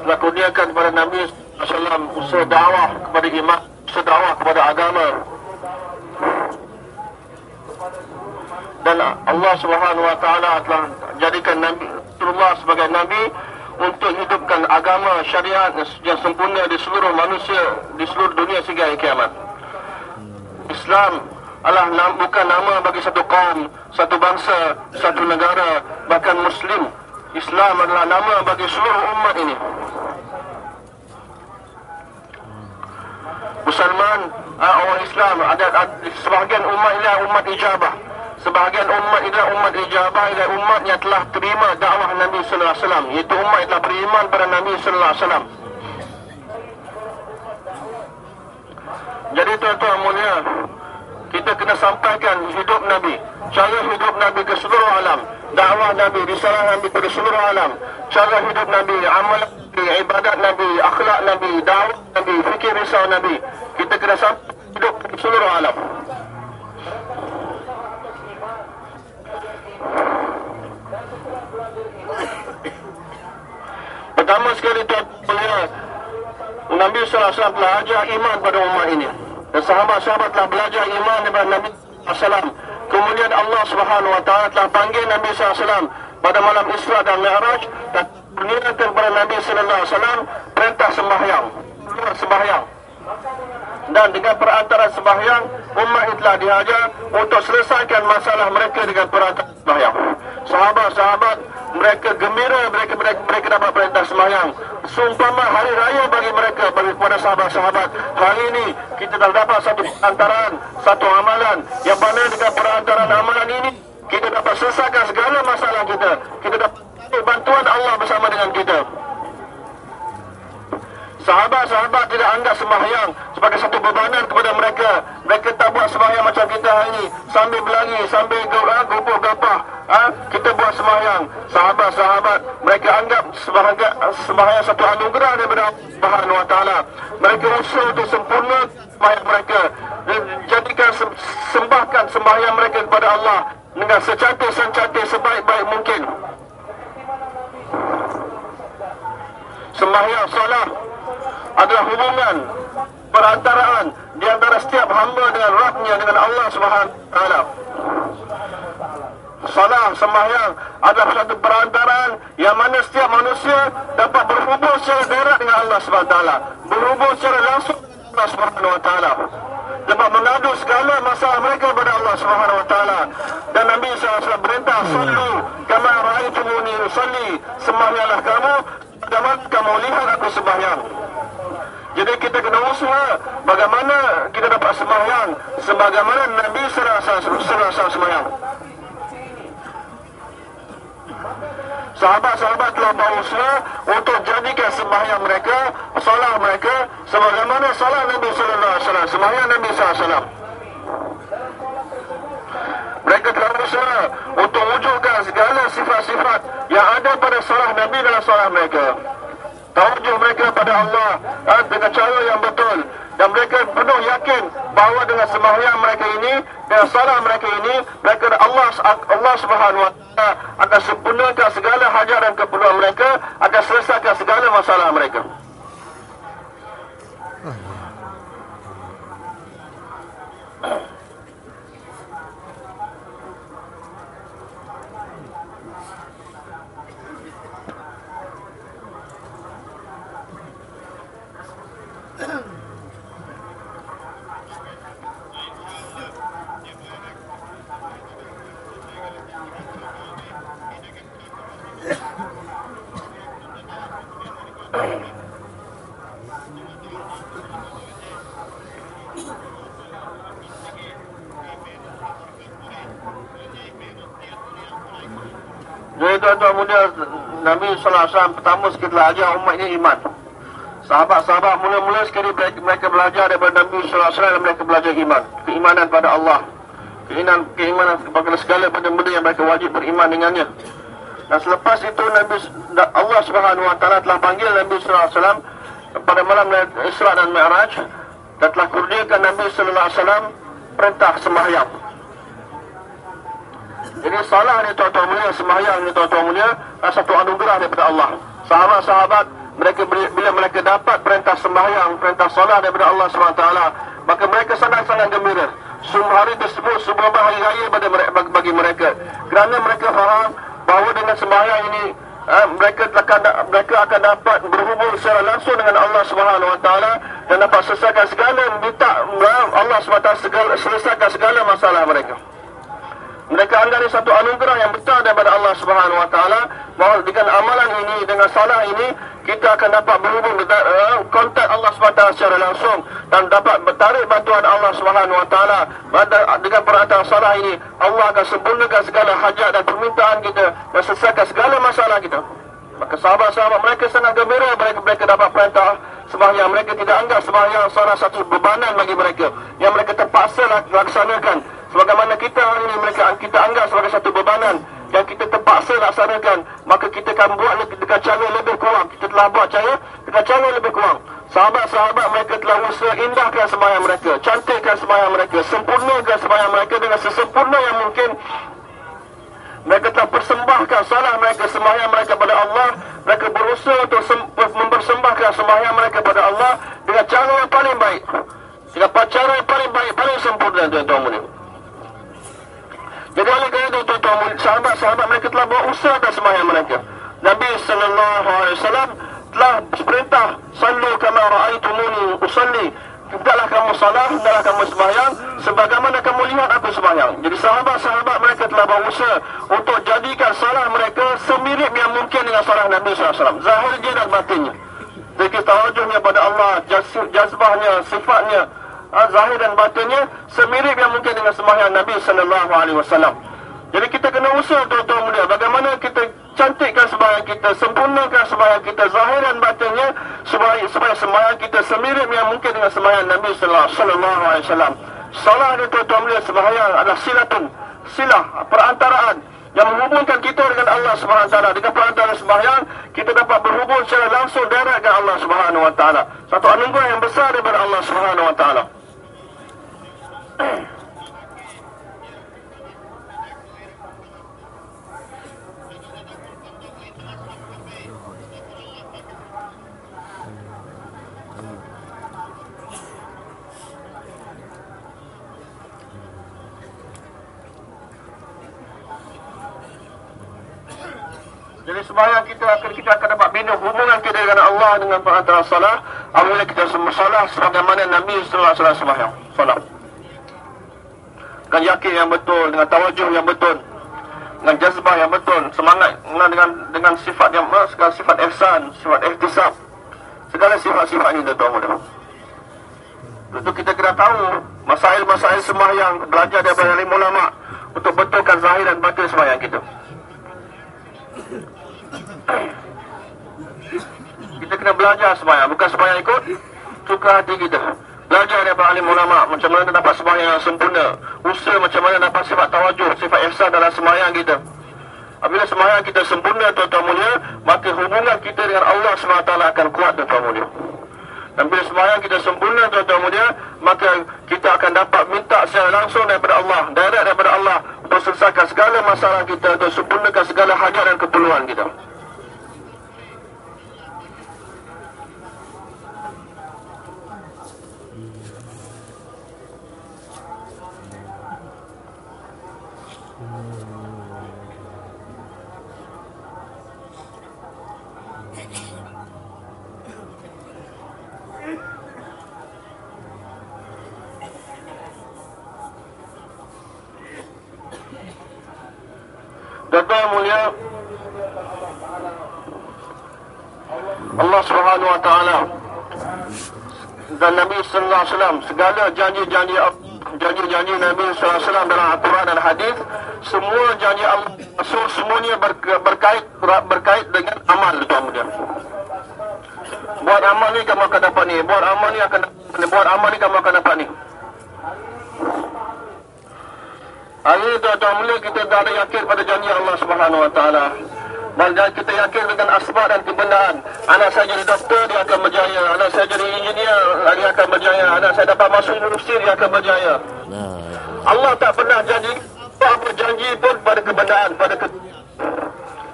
telah kurniakan kepada Nabi SAW usaha dakwah kepada iman, usaha dakwah kepada agama. Dan Allah Subhanahu wa taala telah jadikan Nabi Rasulullah sebagai nabi untuk hidupkan agama syariat yang sempurna di seluruh manusia di seluruh dunia sehingga kiamat. Islam adalah bukan nama bagi satu kaum, satu bangsa, satu negara, bahkan Muslim. Islam adalah nama bagi seluruh umat ini. Musliman, uh, orang Islam, ada, ada sebahagian umat ini adalah umat ijabah. Sebahagian umat ini adalah umat ijabah, adalah umat yang telah terima dakwah Nabi Sallallahu Alaihi Wasallam. Iaitu umat yang telah beriman pada Nabi Sallallahu Alaihi Wasallam. Jadi tuan-tuan mulia, kita kena sampaikan hidup Nabi, cara hidup Nabi ke seluruh alam, dakwah Nabi, risalah Nabi ke seluruh alam, cara hidup Nabi, amal Nabi, ibadat Nabi, akhlak Nabi, dakwah Nabi, fikir risau Nabi. Kita kena sampaikan hidup ke seluruh alam. Pertama sekali tuan mulia, Nabi SAW telah ajar iman pada umat ini. Dan sahabat-sahabat telah belajar iman daripada Nabi SAW. Kemudian Allah Subhanahu Wa Taala telah panggil Nabi SAW pada malam Isra dan Mi'raj dan kurniakan kepada Nabi Wasallam perintah sembahyang, sembahyang. Dan dengan perantaraan sembahyang, umat ini telah diajar untuk selesaikan masalah mereka dengan perantaraan sembahyang. Sahabat-sahabat mereka gembira mereka mereka, mereka dapat perintah sembahyang. Sumpama hari raya bagi mereka bagi kepada sahabat-sahabat. Hari ini kita dah dapat satu perantaraan, satu amalan yang mana dengan perantaraan amalan ini kita dapat selesaikan segala masalah kita. Kita dapat bantuan Allah bersama dengan kita. Sahabat-sahabat tidak anggap sembahyang sebagai satu bebanan kepada mereka. Mereka tak buat sembahyang macam kita hari ini. Sambil berlari, sambil gerak, gopah gapah. Ha? Kita buat sembahyang. Sahabat-sahabat, mereka anggap sembahyang, sembahyang satu anugerah daripada Subhanahu Wa Taala. Mereka usaha untuk sempurna sembahyang mereka. Jadikan sembahkan sembahyang mereka kepada Allah dengan secantik-secantik sebaik-baik mungkin. Sembahyang salat adalah hubungan perantaraan di antara setiap hamba dengan Rabbnya dengan Allah Subhanahu wa taala. Salah sembahyang adalah satu perantaraan yang mana setiap manusia dapat berhubung secara direct dengan Allah Subhanahu wa taala, berhubung secara langsung dengan Allah Subhanahu wa taala. Dapat mengadu segala masalah mereka kepada Allah Subhanahu wa taala. Dan Nabi SAW berintah, "Sallu kama ra'aitumuni usalli." Sembahyanglah kamu bagaimana kamu lihat aku sembahyang. Jadi kita kena usaha bagaimana kita dapat sembahyang sebagaimana Nabi alaihi wasallam sembahyang. Sahabat-sahabat telah berusaha untuk jadikan sembahyang mereka, solat mereka sebagaimana solat Nabi sallallahu alaihi wasallam, sembahyang Nabi sallallahu alaihi wasallam. Mereka telah berusaha untuk wujudkan segala sifat-sifat yang ada pada solat Nabi dalam solat mereka tawajuh mereka pada Allah eh, dengan cara yang betul. Dan mereka penuh yakin bahawa dengan sembahyang mereka ini dengan salat mereka ini mereka Allah Allah Subhanahu wa taala akan sempurnakan segala hajat dan keperluan mereka akan selesaikan segala masalah mereka. Jadi tuan-tuan mulia SAW pertama sekali telah ajar umat ini iman. Sahabat-sahabat mula-mula sekali mereka belajar daripada Nabi SAW dan mereka belajar iman. Keimanan pada Allah. Keimanan, keimanan kepada segala benda-benda yang mereka wajib beriman dengannya. Dan selepas itu Nabi Allah Subhanahu Wa Taala telah panggil Nabi SAW pada malam Isra dan Mi'raj dan telah kurniakan Nabi SAW perintah sembahyang jadi salah ni tuan-tuan mulia, sembahyang ni tuan-tuan mulia adalah satu anugerah daripada Allah. Sahabat-sahabat, mereka bila mereka dapat perintah sembahyang, perintah solat daripada Allah SWT, maka mereka sangat-sangat gembira. Semua hari tersebut sebuah hari raya bagi mereka. Kerana mereka faham bahawa dengan sembahyang ini Ha, mereka akan mereka akan dapat berhubung secara langsung dengan Allah Taala dan dapat selesaikan segala minta Allah Subhanahu Wa Taala segala selesaikan segala masalah mereka. Mereka anggap ini satu anugerah yang besar daripada Allah Subhanahu Wa Taala bahawa dengan amalan ini, dengan salah ini, kita akan dapat berhubung dengan uh, kontak Allah Taala secara langsung dan dapat bertarik bantuan Allah Subhanahu Wa Taala. Dengan perantara salah ini, Allah akan sempurnakan segala hajat dan permintaan kita dan selesaikan segala masalah kita. Maka sahabat-sahabat mereka sangat gembira mereka mereka dapat perintah sembahyang. Mereka tidak anggap sembahyang salah satu bebanan bagi mereka yang mereka terpaksa laksanakan sebagaimana kita hari ini mereka kita anggap sebagai satu bebanan yang kita terpaksa laksanakan maka kita akan buat dengan cara lebih kurang. Kita telah buat cara dengan cara lebih kurang. Sahabat-sahabat mereka telah usaha indahkan sembahyang mereka cantikkan sembahyang mereka sempurnakan sembahyang mereka dengan sesempurna yang mungkin. Mereka telah persembahkan salah mereka sembahyang mereka kepada Allah. Mereka berusaha untuk mempersembahkan sembahyang mereka kepada Allah dengan cara yang paling baik. Dengan cara yang paling baik paling sempurna tuan-tuan mulia jadi oleh kerana itu tuan-tuan sahabat-sahabat mereka telah buat usaha atas sembahyang mereka. Nabi sallallahu alaihi wasallam telah perintah sallu kama raaitumuni usalli. Hendaklah kamu salat, hendaklah kamu sembahyang sebagaimana kamu lihat aku sembahyang. Jadi sahabat-sahabat mereka telah berusaha untuk jadikan salat mereka semirip yang mungkin dengan salat Nabi sallallahu alaihi wasallam. Zahirnya dan batinnya. Jadi tawajuhnya pada Allah, jazbahnya, sifatnya, zahir dan batinnya semirip yang mungkin dengan sembahyang Nabi sallallahu alaihi wasallam. Jadi kita kena usaha tuan-tuan mulia bagaimana kita cantikkan sembahyang kita, sempurnakan sembahyang kita zahir dan batinnya supaya supaya sembahyang kita semirip yang mungkin dengan sembahyang Nabi sallallahu alaihi wasallam. Salat itu tuan-tuan mulia sembahyang adalah silatun, silah perantaraan yang menghubungkan kita dengan Allah Subhanahu wa taala dengan perantara sembahyang kita dapat berhubung secara langsung direct dengan Allah Subhanahu wa taala satu anugerah yang besar daripada Allah Subhanahu wa taala jadi sembahyang kita akan kita akan dapat bina hubungan kita dengan Allah dengan perantara salah. Apabila kita semua salah sebagaimana Nabi sallallahu alaihi wasallam salah. Dengan yakin yang betul, dengan tawajuh yang betul, dengan jazbah yang betul, semangat dengan dengan, sifat yang segala sifat ihsan, sifat ihtisab. Segala sifat-sifat ini tuan muda. Untuk kita kena tahu masail-masail sembahyang, belajar daripada alim ulama untuk betulkan zahir dan batin sembahyang kita. Kita kena belajar sembahyang, bukan sembahyang ikut suka hati kita. Belajar daripada alim ulama macam mana dapat sembahyang yang sempurna. Usaha macam mana dapat sifat tawajuh, sifat ihsan dalam sembahyang kita. Apabila sembahyang kita sempurna tuan-tuan mulia, maka hubungan kita dengan Allah SWT akan kuat tuan-tuan mulia. Dan bila sembahyang kita sempurna tuan-tuan mulia, maka kita akan dapat minta secara langsung daripada Allah, direct daripada Allah untuk selesaikan segala masalah kita, untuk sempurnakan segala hajat dan keperluan kita. Yang mulia Allah Subhanahu wa taala dan Nabi sallallahu alaihi wasallam segala janji-janji janji-janji Nabi sallallahu alaihi wasallam dalam Al-Quran dan hadis semua janji Rasul semuanya ber- berkait berkait dengan amal tuan mulia. Buat amal ni kamu akan dapat ni, buat amal ni akan dapat ni, buat amal ni kamu akan dapat ni. Hari ini tuan-tuan mulia kita dah ada yakin pada janji Allah Subhanahu Wa Taala. Dan kita yakin dengan asbab dan kebenaran. Anak saya jadi doktor, dia akan berjaya. Anak saya jadi engineer, dia akan berjaya. Anak saya dapat masuk universiti, dia akan berjaya. Allah tak pernah janji apa janji pun pada kebenaran, pada ke...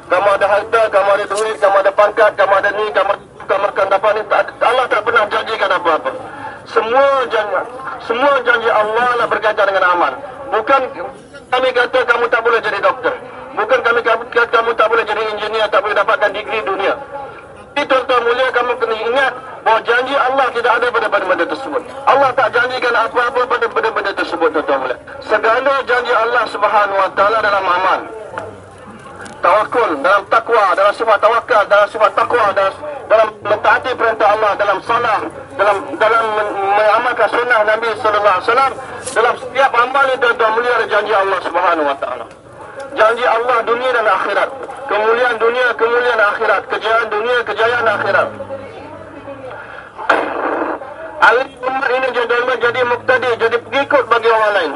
kamu ada harta, kamu ada duit, kamu ada pangkat, kamu ada ni, kamu kamu akan dapat ni. Tak, Allah tak pernah janjikan apa-apa. Semua janji, semua janji Allah lah berkaitan dengan amal. Bukan kami kata kamu tak boleh jadi doktor. Bukan kami kata kamu tak boleh jadi engineer, tak boleh dapatkan degree dunia. Tapi tuan-tuan mulia kamu kena ingat bahawa janji Allah tidak ada pada benda-benda tersebut. Allah tak janjikan apa-apa pada benda-benda tersebut tuan-tuan mulia. Segala janji Allah Subhanahu Wa Taala dalam amal. Tawakul, dalam takwa, dalam sifat tawakal, dalam sifat takwa, dalam, dalam mentaati perintah Allah, dalam salah, dalam dalam men- mengamalkan sunnah Nabi sallallahu alaihi wasallam, dalam setiap amal itu tuan-tuan mulia janji Allah Subhanahu Wa Taala. Janji Allah dunia dan akhirat. Kemuliaan dunia, kemuliaan akhirat. Kejayaan dunia, kejayaan akhirat. Ahli umat ini jadi jadi muktadi, jadi pengikut bagi orang lain.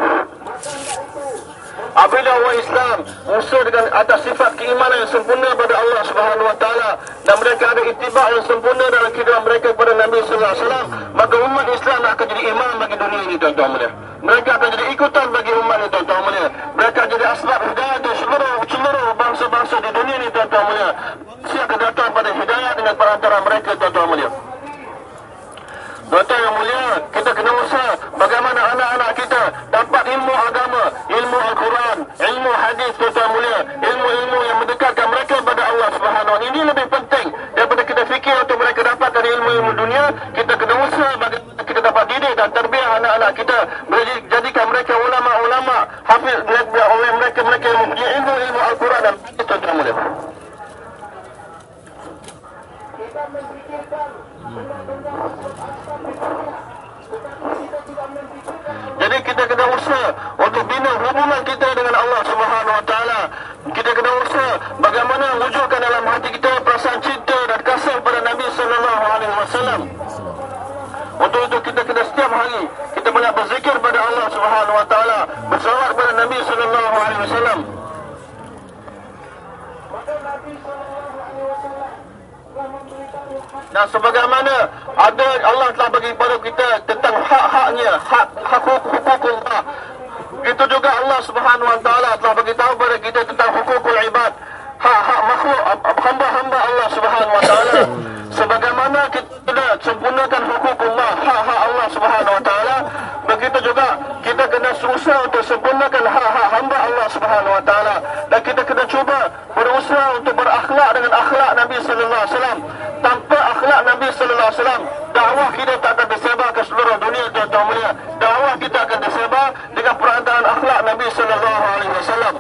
Apabila orang Islam usul dengan atas sifat keimanan yang sempurna pada Allah Subhanahu Wa Taala dan mereka ada itibak yang sempurna dalam kehidupan mereka kepada Nabi Sallallahu Alaihi Wasallam, maka umat Islam akan jadi imam bagi dunia ini tuan-tuan mulia. Mereka akan jadi ikutan bagi umat ini tuan-tuan mulia. Mereka jadi asbab hidayah untuk seluruh seluruh bangsa-bangsa di dunia ini tuan-tuan mulia. Siapa datang pada hidayah dengan perantara mereka tuan-tuan mulia. Tuan-tuan yang mulia, kita kena usaha bagaimana anak-anak kita dapat ilmu agama, ilmu Al-Quran, ilmu hadis tuan-tuan mulia, ilmu-ilmu yang mendekatkan mereka kepada Allah Subhanahu Wa Ini lebih penting daripada kita fikir untuk mereka dapatkan ilmu-ilmu dunia, kita kena usaha bagaimana kita dapat didik dan terbiah anak-anak kita jadikan mereka ulama-ulama, hafiz oleh mereka-mereka yang mempunyai ilmu-ilmu Al-Quran dan hadis tuan-tuan mulia. Jadi kita kena usaha untuk bina hubungan kita dengan Allah Subhanahu Wa Taala. Kita kena usaha bagaimana wujudkan dalam hati kita perasaan cinta dan kasih pada Nabi Sallallahu Alaihi Wasallam. Untuk itu kita kena setiap hari kita banyak berzikir pada Allah Subhanahu Wa Taala, bersalawat kepada Nabi Sallallahu Alaihi Wasallam. Dan sebagaimana ada Allah telah bagi kepada kita tentang hak-haknya, hak hak hukuk Allah. Itu juga Allah Subhanahu Wa Taala telah bagi tahu kepada kita tentang hukukul ibad, hak-hak makhluk hamba-hamba Allah Subhanahu Wa Taala. Sebagaimana kita sempurnakan hukuk Allah, hak-hak Allah Subhanahu Wa Taala, begitu juga kita kena susah untuk sempurnakan hak-hak hamba Allah Subhanahu Wa Taala dan kita kena cuba berusaha untuk berakhlak dengan akhlak Nabi sallallahu alaihi wasallam. Tanpa akhlak Nabi sallallahu alaihi wasallam, dakwah kita tak akan tersebar ke seluruh dunia tuan-tuan mulia. Dakwah kita akan tersebar dengan perantaraan akhlak Nabi sallallahu alaihi wasallam.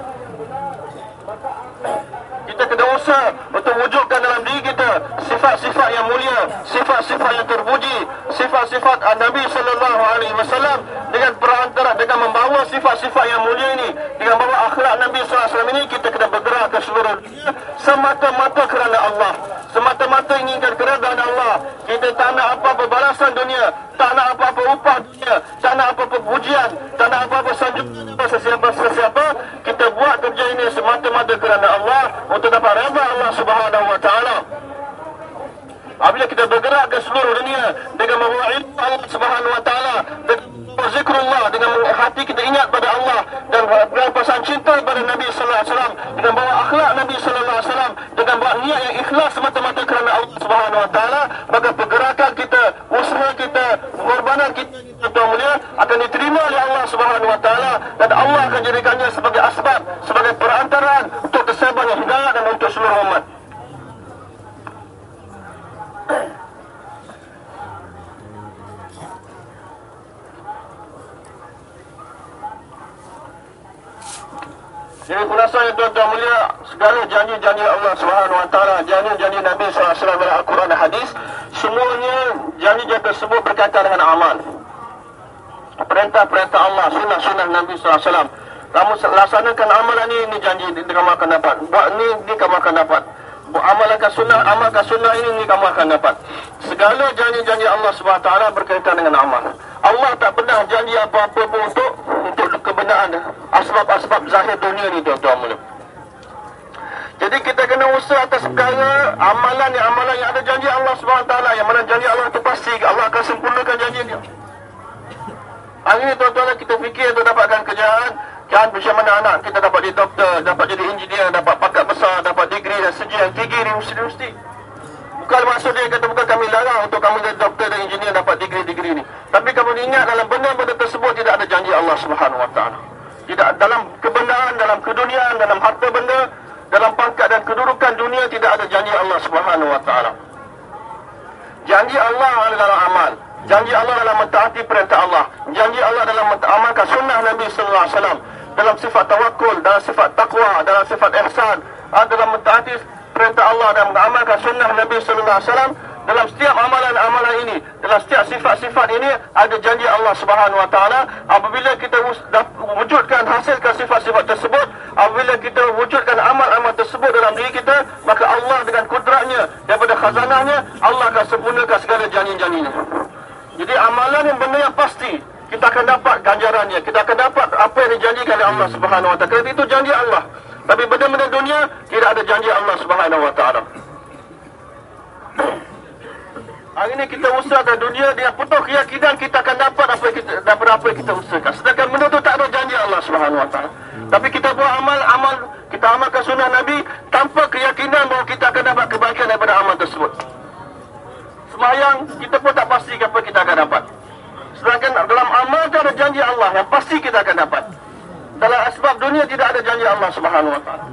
Kita kena usaha untuk wujudkan dalam diri kita sifat-sifat yang mulia, sifat-sifat yang terpuji, sifat-sifat Nabi sallallahu alaihi wasallam dengan perantara dengan membawa sifat-sifat yang mulia ini, dengan membawa akhlak Nabi sallallahu alaihi wasallam ini kita kena bergerak ke seluruh dunia semata-mata kerana Allah. Semata-mata inginkan keredaan Allah. Kita tak nak apa-apa balasan dunia, tak nak apa-apa upah dunia, tak nak apa-apa pujian, tak nak apa-apa sanjungan sesiapa-sesiapa. Kita buat kerja ini semata-mata kerana Allah untuk dapat redha Allah Subhanahu wa taala. Apabila kita bergerak ke seluruh dunia dengan membawa ilmu Allah Subhanahu wa taala, dengan zikrullah dengan hati kita ingat pada Allah dan dengan cinta pada Nabi sallallahu alaihi wasallam dengan bawa akhlak Nabi sallallahu alaihi wasallam dengan buat niat yang ikhlas semata-mata kerana Allah Subhanahu wa taala maka pergerakan kita usaha kita pengorbanan kita tuan mulia akan diterima oleh Allah Subhanahu wa taala dan Allah akan jadikannya sebagai asbab sebagai perantaraan untuk kesebarnya hidayah dan untuk seluruh umat Jadi khulasanya tuan-tuan mulia Segala janji-janji Allah SWT Janji-janji Nabi SAW dalam Al-Quran dan Hadis Semuanya janji-janji tersebut berkaitan dengan amal Perintah-perintah Allah Sunnah-sunnah Nabi SAW Kamu laksanakan amalan ini Ini janji kamu akan dapat Buat ini, kamu akan dapat amalkan sunnah Amalkan sunnah ini, ini kamu akan dapat. Segala janji-janji Allah SWT berkaitan dengan amal. Allah tak pernah janji apa-apa pun untuk Untuk kebenaran. Asbab-asbab zahir dunia ni tuan-tuan mulia jadi kita kena usaha atas perkara amalan yang amalan yang ada janji Allah SWT yang mana janji Allah itu pasti Allah akan sempurnakan janji dia. Hari ini tuan-tuan kita fikir untuk dapatkan kerjaan. Kan macam mana anak kita dapat jadi doktor, dapat jadi engineer, dapat pakat besar, degree sejian tinggi di universiti. Bukan maksud dia kata bukan kami larang untuk kamu jadi doktor dan engineer dapat degree-degree ni. Tapi kamu ingat dalam benda-benda tersebut tidak ada janji Allah Subhanahu Wa Taala. Tidak dalam kebenaran, dalam keduniaan, dalam harta benda, dalam pangkat dan kedudukan dunia tidak ada janji Allah Subhanahu Wa Taala. Janji Allah adalah amal. Janji Allah dalam mentaati perintah Allah. Janji Allah dalam mengamalkan sunnah Nabi Sallallahu Alaihi Wasallam dalam sifat tawakul, dalam sifat takwa, dalam sifat ihsan, dalam mentaati perintah Allah dan mengamalkan sunnah Nabi Sallallahu Alaihi Wasallam dalam setiap amalan-amalan ini, dalam setiap sifat-sifat ini ada janji Allah Subhanahu Wa Taala. Apabila kita wujudkan hasilkan sifat-sifat tersebut, apabila kita wujudkan amal-amal tersebut dalam diri kita, maka Allah dengan kudratnya daripada khazanahnya, Allah akan sempurnakan segala janji-janjinya. Jadi amalan yang benda yang pasti kita akan dapat ganjarannya, kita akan dapat apa yang dijanjikan oleh Allah Subhanahu Wa Taala. Kerana itu janji Allah. Tapi benda-benda dunia tidak ada janji Allah Subhanahu Wa Taala. Hari ini kita usahakan dunia dengan penuh keyakinan kita akan dapat apa yang kita dapat apa yang kita usahakan. Sedangkan benda itu tak ada janji Allah Subhanahu Wa Taala. Tapi kita buat amal amal kita amalkan sunnah Nabi tanpa keyakinan bahawa kita akan dapat kebaikan daripada amal tersebut. Semayang kita pun tak pasti apa kita akan dapat. Sedangkan dalam amal itu ada janji Allah yang pasti kita akan dapat. Dalam asbab dunia tidak ada janji Allah Subhanahu Wa Taala.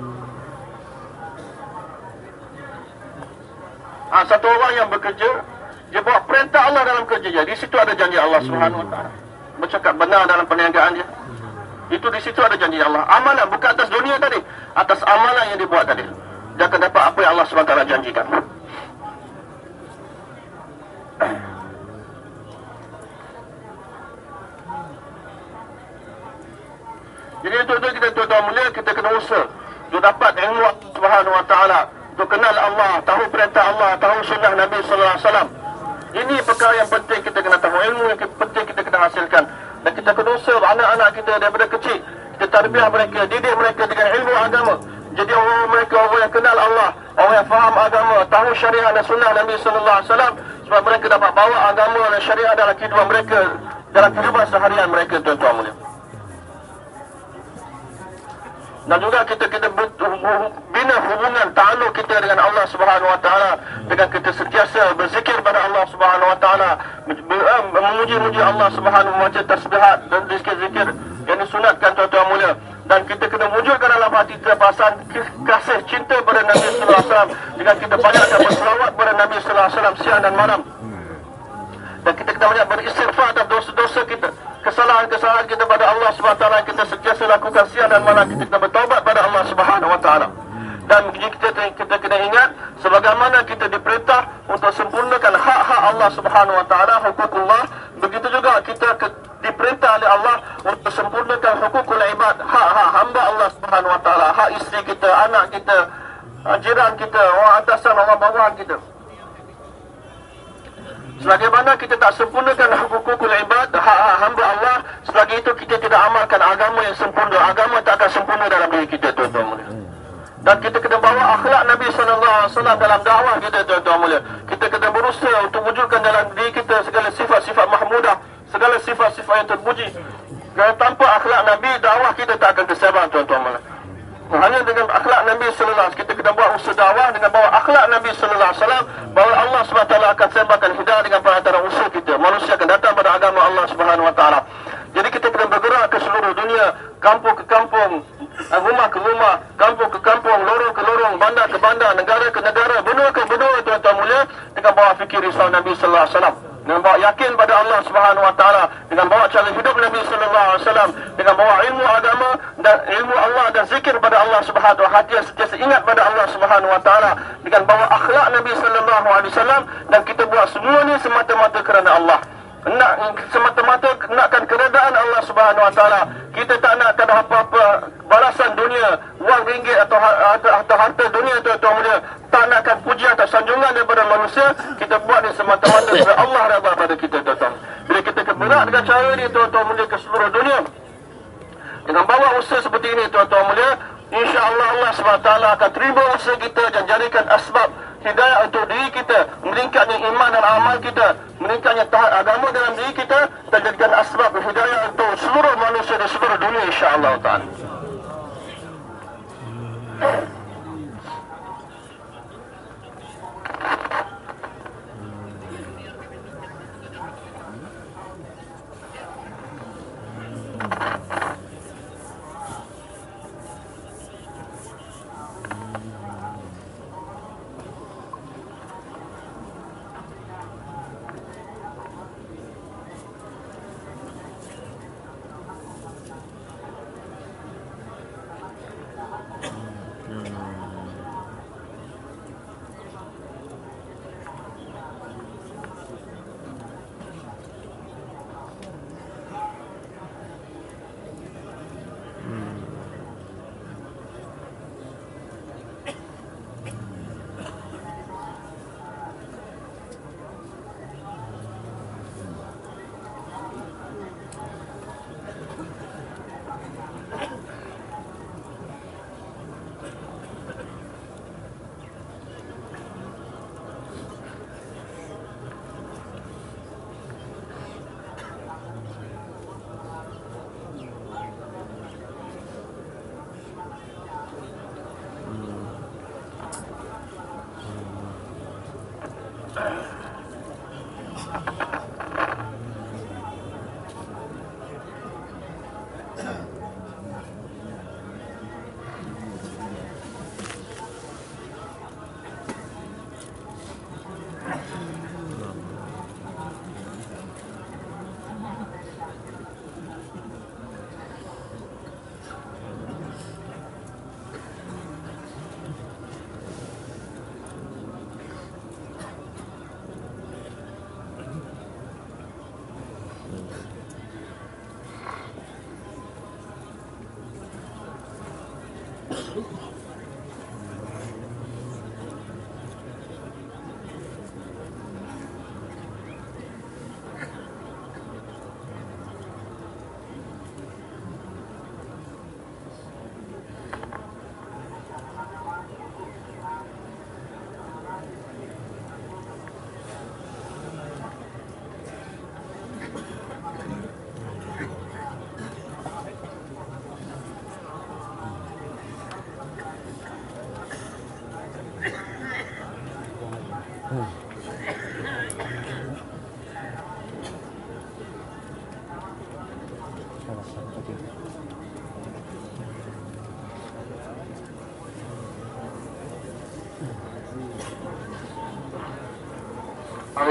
Ha, satu orang yang bekerja dia bawa perintah Allah dalam kerja dia. Di situ ada janji Allah Subhanahu Wa Taala. Bercakap benar dalam perniagaan dia. Itu di situ ada janji Allah. Amalan bukan atas dunia tadi, atas amalan yang dibuat tadi. Dia akan dapat apa yang Allah Subhanahu Wa Taala janjikan. Jadi itu kita tuan-tuan mulia kita kena usaha untuk dapat ilmu Allah Subhanahu Wa Taala, untuk kenal Allah, tahu perintah Allah, tahu sunnah Nabi Sallallahu Alaihi Wasallam. Ini perkara yang penting kita kena tahu ilmu yang penting kita kena hasilkan dan kita kena usaha anak-anak kita daripada kecil kita tarbiyah mereka, didik mereka dengan ilmu agama. Jadi orang mereka orang yang kenal Allah, orang yang faham agama, tahu syariat dan sunnah Nabi Sallallahu Alaihi Wasallam sebab mereka dapat bawa agama dan syariat dalam kehidupan mereka dalam kehidupan seharian mereka tuan-tuan mulia. Dan juga kita kita bina hubungan ta'aluk kita dengan Allah Subhanahu Wa Taala. Dengan kita sentiasa berzikir pada Allah Subhanahu Wa Taala. Memuji-muji Allah Subhanahu Wa Taala tasbihat dan zikir-zikir. Yang disunatkan tuan-tuan mulia. Dan kita kena wujudkan dalam hati pasal kasih cinta pada Nabi sallallahu alaihi wasallam. Dengan kita banyakkan berselawat pada Nabi sallallahu alaihi wasallam siang dan malam. Dan kita kita banyak beristighfar atas dosa-dosa kita, kesalahan-kesalahan kita pada Allah Subhanahu kita sentiasa lakukan siang dan malam kita, kita bertaubat pada Allah Subhanahu wa taala. Dan kita, kita kena ingat sebagaimana kita diperintah untuk sempurnakan hak-hak Allah Subhanahu wa taala, hukukullah, begitu juga kita ke, diperintah oleh Allah untuk sempurnakan hukukul ibad, hak-hak hamba Allah Subhanahu wa taala, hak isteri kita, anak kita, jiran kita, orang atasan, orang bawahan kita. Sebagaimana kita tak sempurnakan hukukul ibad, hak-hak hamba Allah, selagi itu kita tidak amalkan agama yang sempurna. Agama tak akan sempurna dalam diri kita, tuan-tuan mulia. Dan kita kena bawa akhlak Nabi SAW dalam dakwah kita, tuan-tuan mulia. Kita kena berusaha untuk wujudkan dalam diri kita segala sifat-sifat mahmudah, segala sifat-sifat yang terpuji. Kerana tanpa akhlak Nabi, dakwah kita tak akan tersebar, tuan-tuan mulia. Hanya dengan akhlak Nabi sallallahu alaihi kita kena buat usaha dakwah dengan bawa akhlak Nabi sallallahu alaihi wasallam bahawa Allah Subhanahu taala akan sebarkan hidayah dengan perantara usaha kita. Manusia akan datang pada agama Allah Subhanahu wa taala. Jadi kita kena bergerak ke seluruh dunia, kampung ke kampung, rumah ke rumah, kampung ke kampung, lorong ke lorong, bandar ke bandar, negara ke negara, benua ke benua tuan-tuan mulia dengan bawa fikir risau Nabi sallallahu alaihi wasallam dengan bawa yakin pada Allah Subhanahu wa taala dengan bawa cara hidup Nabi sallallahu alaihi wasallam dengan bawa ilmu agama dan ilmu Allah dan zikir pada Allah Subhanahu wa yang sentiasa ingat pada Allah Subhanahu wa taala dengan bawa akhlak Nabi sallallahu alaihi wasallam dan kita buat semua ni semata-mata kerana Allah nak semata-mata nakkan keredaan Allah Subhanahu wa taala. Kita tak nakkan apa-apa balasan dunia wang ringgit atau atau, atau harta dunia tuan-tuan mulia. Tak nakkan pujian atau sanjungan daripada manusia kita buat ni semata-mata supaya Allah redha pada kita tuan-tuan. Bila kita keberat dengan cara ni tuan-tuan mulia ke seluruh dunia. Dengan bawa usaha seperti ini tuan-tuan mulia insya-Allah Allah SWT akan terima usaha kita dan jadikan asbab hidayah untuk diri kita, meningkatnya iman dan amal kita, meningkatnya tahap agama dalam diri kita, dan jadikan asbab hidayah untuk seluruh manusia di seluruh dunia insyaAllah. Tuhan.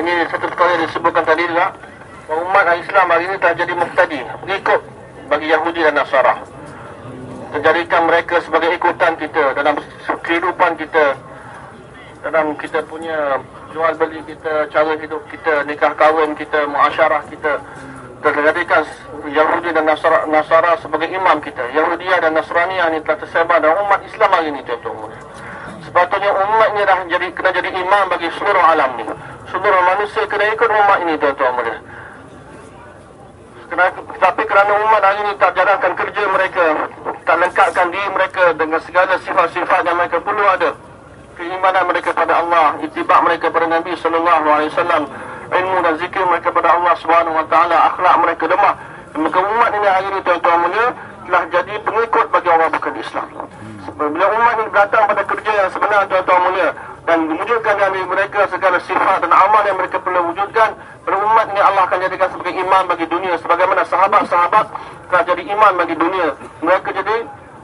Ini satu perkara yang disebutkan tadi bahawa umat Islam hari ini telah jadi muftadi, pengikut bagi Yahudi dan Nasara. Menjadikan mereka sebagai ikutan kita dalam kehidupan kita, dalam kita punya jual beli kita, cara hidup kita, nikah kahwin kita, muasyarah kita. Terjadikan Yahudi dan Nasara, Nasara sebagai imam kita. Yahudiyah dan Nasraniyah ini telah tersebar dalam umat Islam hari ini tuan-tuan. Sepatutnya umat ini dah jadi kena jadi imam bagi seluruh alam ni. Seluruh manusia kena ikut umat ini tuan-tuan mulia. Kerana, tapi kerana umat hari ini tak jalankan kerja mereka, tak lengkapkan diri mereka dengan segala sifat-sifat yang mereka perlu ada. Keimanan mereka pada Allah, itibak mereka pada Nabi wasallam, ilmu dan zikir mereka pada Allah taala, akhlak mereka lemah. Maka umat ini hari ini tuan-tuan mulia telah jadi pengikut bagi orang bukan Islam. Bila umat ini datang pada kerja yang sebenar tuan-tuan mulia dan wujudkan dari mereka segala sifat dan amal yang mereka perlu wujudkan pada umat ini Allah akan jadikan sebagai iman bagi dunia sebagaimana sahabat-sahabat telah jadi iman bagi dunia mereka jadi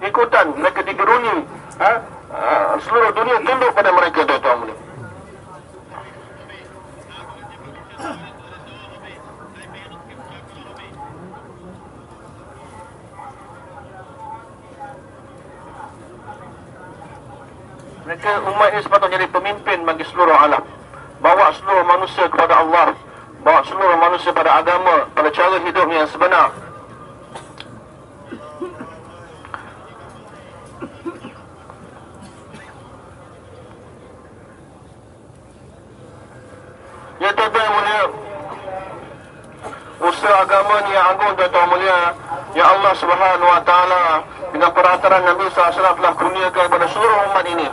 ikutan mereka digeruni ha? ha? seluruh dunia tunduk pada mereka tuan-tuan Mereka umat ini sepatutnya jadi pemimpin bagi seluruh alam. Bawa seluruh manusia kepada Allah. Bawa seluruh manusia pada agama, pada cara hidupnya yang sebenar. Ya tuan-tuan mulia Usaha agama ni yang agung tuan-tuan mulia. Ya Allah subhanahu wa ta'ala Dengan peraturan Nabi SAW telah kurniakan kepada seluruh umat ini.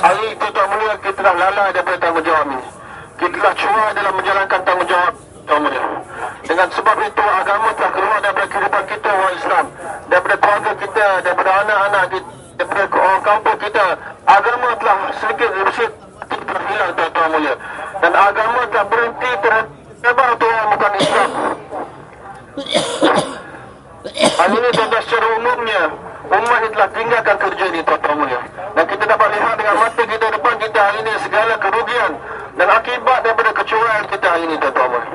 Hari itu tuan mulia kita telah lalai daripada tanggungjawab ini. Kita telah cuai dalam menjalankan tanggungjawab tuan mulia. Dengan sebab itu agama telah keluar daripada kehidupan kita orang Islam Daripada keluarga kita, daripada anak-anak kita Daripada orang kampung kita. Agama telah sedikit demi sedikit hilang tuan-tuan mulia. Dan agama telah berhenti terhadap untuk orang bukan Islam. Hal ini tuan-tuan secara umumnya Umat ini telah tinggalkan kerja ini tuan-tuan mulia. Dan kita dapat lihat dengan mata kita depan kita hari ini Segala kerugian dan akibat daripada kecurangan kita hari ini tuan-tuan mulia.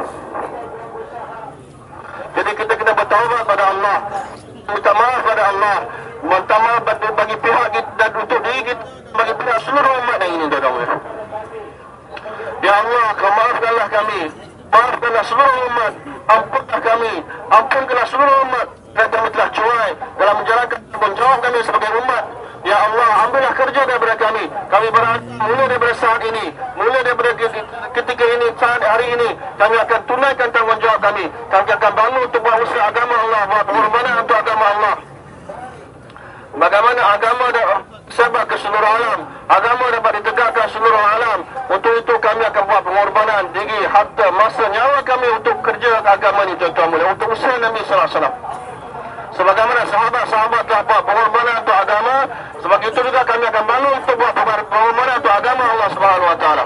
Jadi kita kena bertaubat pada Allah. Minta maaf pada Allah. Minta maaf bagi pihak kita dan untuk diri kita Bagi pihak seluruh umat yang ini tuan-tuan mulia. Ya Allah, maafkanlah kami Maafkanlah seluruh umat. Ampunlah kami. Ampunkanlah seluruh umat. Dan kami telah cuai Dalam menjalankan tanggungjawab kami sebagai umat. Ya Allah, ambillah kerja daripada kami. Kami berada mulai daripada saat ini. Mulai daripada ketika ini, saat hari ini. Kami akan tunaikan tanggungjawab kami. Kami akan bangun untuk buat usaha agama Allah Buat pengorbanan untuk agama Allah. Bagaimana agama sebab ke seluruh alam Agama dapat ditegakkan seluruh alam. Untuk itu kami akan buat pengorbanan Diri, harta, masa, nyawa kami Untuk kerja agama ini tuan-tuan mulia. Untuk usaha Nabi SAW Sebagaimana sahabat-sahabat telah buat pengorbanan untuk agama Sebab itu juga kami akan bangun Untuk buat pengorbanan untuk agama Allah Subhanahu Wa Taala.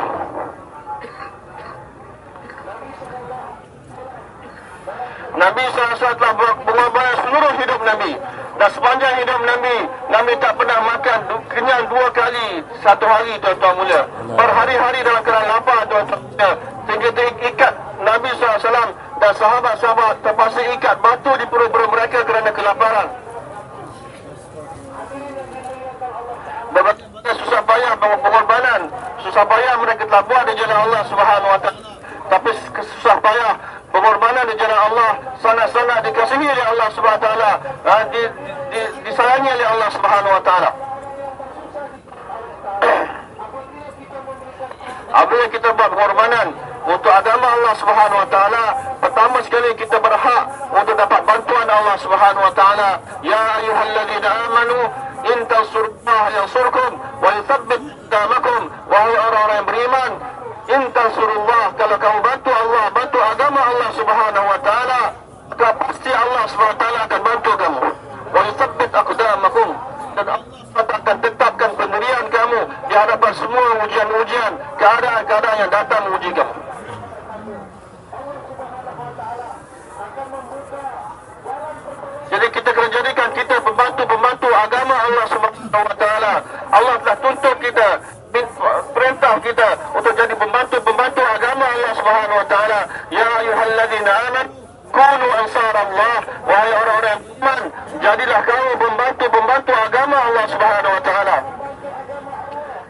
Nabi SAW telah pengorbanan seluruh hidup Nabi dan sepanjang hidup Nabi Nabi tak pernah makan kenyang dua kali satu hari tuan-tuan mulia. Berhari-hari dalam keadaan lapar tuan-tuan mulia. Sehingga terikat Nabi SAW dan sahabat-sahabat terpaksa ikat batu di perut-perut mereka kerana kelaparan. Berbagai susah payah pengorbanan susah payah mereka telah buat di jalan Allah Subhanahu Wa Taala. Tapi susah payah pengorbanan di jalan Allah sangat-sangat dikasihi oleh Allah Subhanahu wa taala. Di, di, disayangi oleh Allah Subhanahu wa taala. Apabila kita buat pengorbanan untuk agama Allah Subhanahu wa taala pertama sekali kita berhak untuk dapat bantuan Allah Subhanahu wa taala. Ya ayyuhalladzina amanu in tansurullaha yansurkum wa yuthabbit aqdamakum wahai orang-orang yang beriman in tansurullah kalau kamu bantu Allah bantu agama Allah Subhanahu wa taala maka pasti Allah Subhanahu wa taala akan bantu kamu. Wa yuthabbit aqdamakum. Dan Allah akan tetapkan pendirian kamu di hadapan semua ujian-ujian keadaan-keadaan yang datang menguji kamu. Jadi kita kena jadikan kita pembantu-pembantu agama Allah Subhanahu wa taala. Allah telah tuntut kita perintah kita untuk jadi pembantu-pembantu agama Ya ayuhalladzina aman Kunu ansar Allah Wahai orang-orang iman Jadilah kamu pembantu-pembantu agama Allah subhanahu wa ta'ala.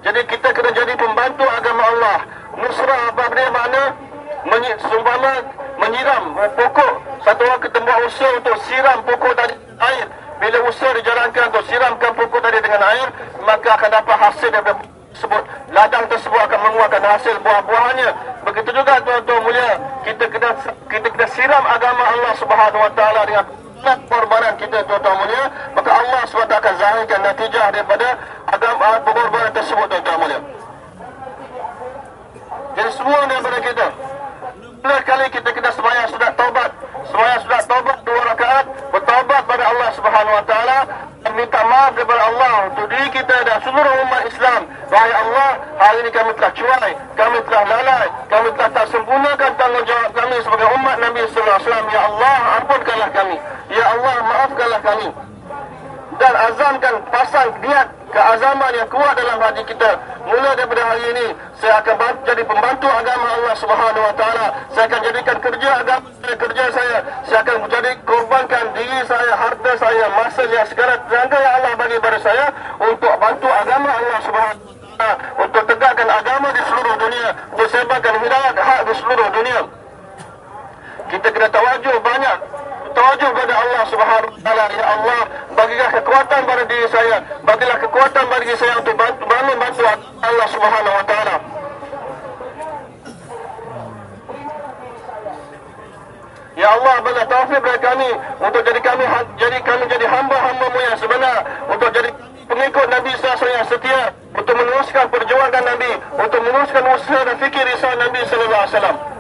Jadi kita kena jadi pembantu agama Allah. Nusrah apa dia makna? Menyi, Sumpama menyiram pokok. Satu orang kita buat usaha untuk siram pokok tadi air. Bila usaha dijalankan untuk siramkan pokok tadi dengan air Maka akan dapat hasil daripada tersebut. Ladang tersebut akan mengeluarkan hasil buah-buahannya. Begitu juga tuan-tuan mulia kita kena kita kena siram agama Allah Subhanahu wa taala dengan pengorbanan kita tuan-tuan mulia. Maka Allah SWT akan zahirkan natijah daripada agama pengorbanan tersebut tuan-tuan mulia. Jadi semua daripada kita Mula kali kita kena sembahyang sudah taubat. Sembahyang sudah taubat dua rakaat Bertaubat pada Allah Subhanahu Wa Taala minta maaf kepada Allah. Untuk diri kita dan seluruh umat Islam. Wahai Allah Hari ini kami telah cuai Kami telah lalai Kami telah tak sempurnakan tanggungjawab kami Sebagai umat Nabi Sallallahu Alaihi Wasallam. Ya Allah ampunkanlah kami. Ya Allah maafkanlah kami. Dan azamkan pasang niat keazaman yang kuat dalam hati kita. Mula daripada hari ini saya akan jadi pembantu agama Allah Subhanahu wa taala. Saya akan jadikan kerja agama saya kerja saya. Saya akan menjadi korbankan diri saya harta saya masa yang segala tenaga yang Allah bagi pada saya untuk bantu agama Allah Subhanahu wa taala untuk tegakkan agama di seluruh dunia untuk sebarkan hidayah hak di seluruh dunia. Kita kena tawajuh banyak tawajuh kepada Allah Subhanahu wa taala. Ya Allah bagilah kekuatan pada diri saya. Bagilah kekuatan bagi diri saya untuk bantu bangun bantu Allah Subhanahu wa taala. Ya Allah berilah taufik kepada kami untuk jadi kami jadi kami jadi hamba-hambamu yang sebenar untuk jadi pengikut Nabi SAW yang setia untuk meneruskan perjuangan Nabi untuk meneruskan usaha dan fikir risau Nabi sallallahu alaihi wasallam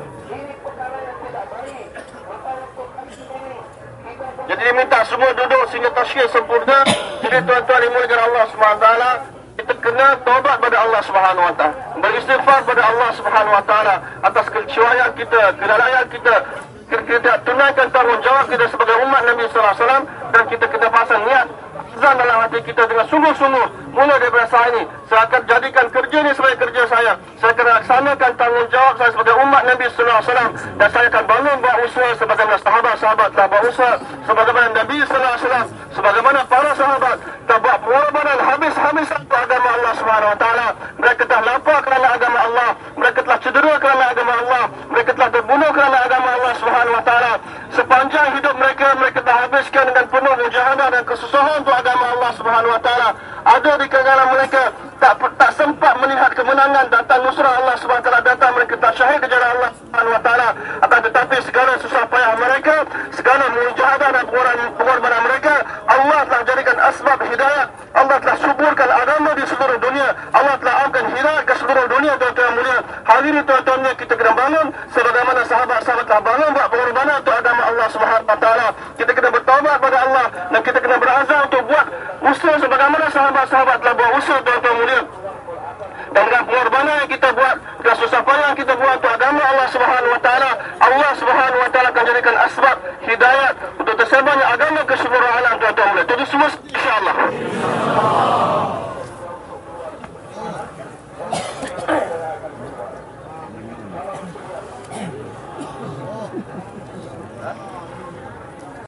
Jadi diminta semua duduk sehingga tasyir sempurna. Jadi tuan-tuan dimuliakan Allah SWT, kita kena taubat pada Allah Taala, beristighfar pada Allah Taala atas kecuaian kita, kelalaian kita, kita tunaikan tanggungjawab kita sebagai umat Nabi Wasallam dan kita kena pasang niat azam dalam hati kita dengan sungguh-sungguh. Mula daripada saat ini saya akan jadikan kerja ini sebagai kerja saya. Saya akan laksanakan tanggungjawab saya sebagai umat Nabi Sallallahu Alaihi Wasallam. Dan saya akan bangun buat usaha sebagaimana sahabat-sahabat telah buat usaha sebagaimana Nabi Sallallahu Alaihi Wasallam sebagaimana para sahabat telah buat pengorbanan habis-habisan untuk agama Allah Subhanahu Wa Taala. Mereka telah lapar kerana agama Allah mereka telah cedera kerana agama Allah mereka telah terbunuh kerana agama Allah Subhanahu Wa Taala. Sepanjang hidup mereka mereka telah habiskan dengan penuh mujahadah dan kesusahan untuk agama Allah Subhanahu Wa Taala. Ada di kalangan mereka tak tak sempat melihat kemenangan datang nusrah Allah Taala. Datang mereka tak syahid di jalan Allah Taala. Akan tetapi segala susah payah mereka segala mujahadah dan pengorbanan mereka Allah telah jadikan asbab hidayah. Allah telah suburkan agama di seluruh dunia. Allah telah amkan hidayah ke seluruh dunia tuan-tuan mulia. Hari ini tuan-tuan kita kena bangun sebagaimana sahabat-sahabat telah bangun buat pengorbanan untuk agama Allah Taala. Kita kena bertaubat pada Allah dan kita kena berazam untuk buat usaha sebagaimana sahabat-sahabat telah buat usaha tuan-tuan mulia hidup dan dengan pengorbanan yang kita buat dengan susah payah yang kita buat untuk agama Allah Subhanahu wa taala Allah Subhanahu wa taala akan jadikan asbab hidayat untuk tersebarnya agama ke seluruh alam tuan-tuan itu semua insya Allah.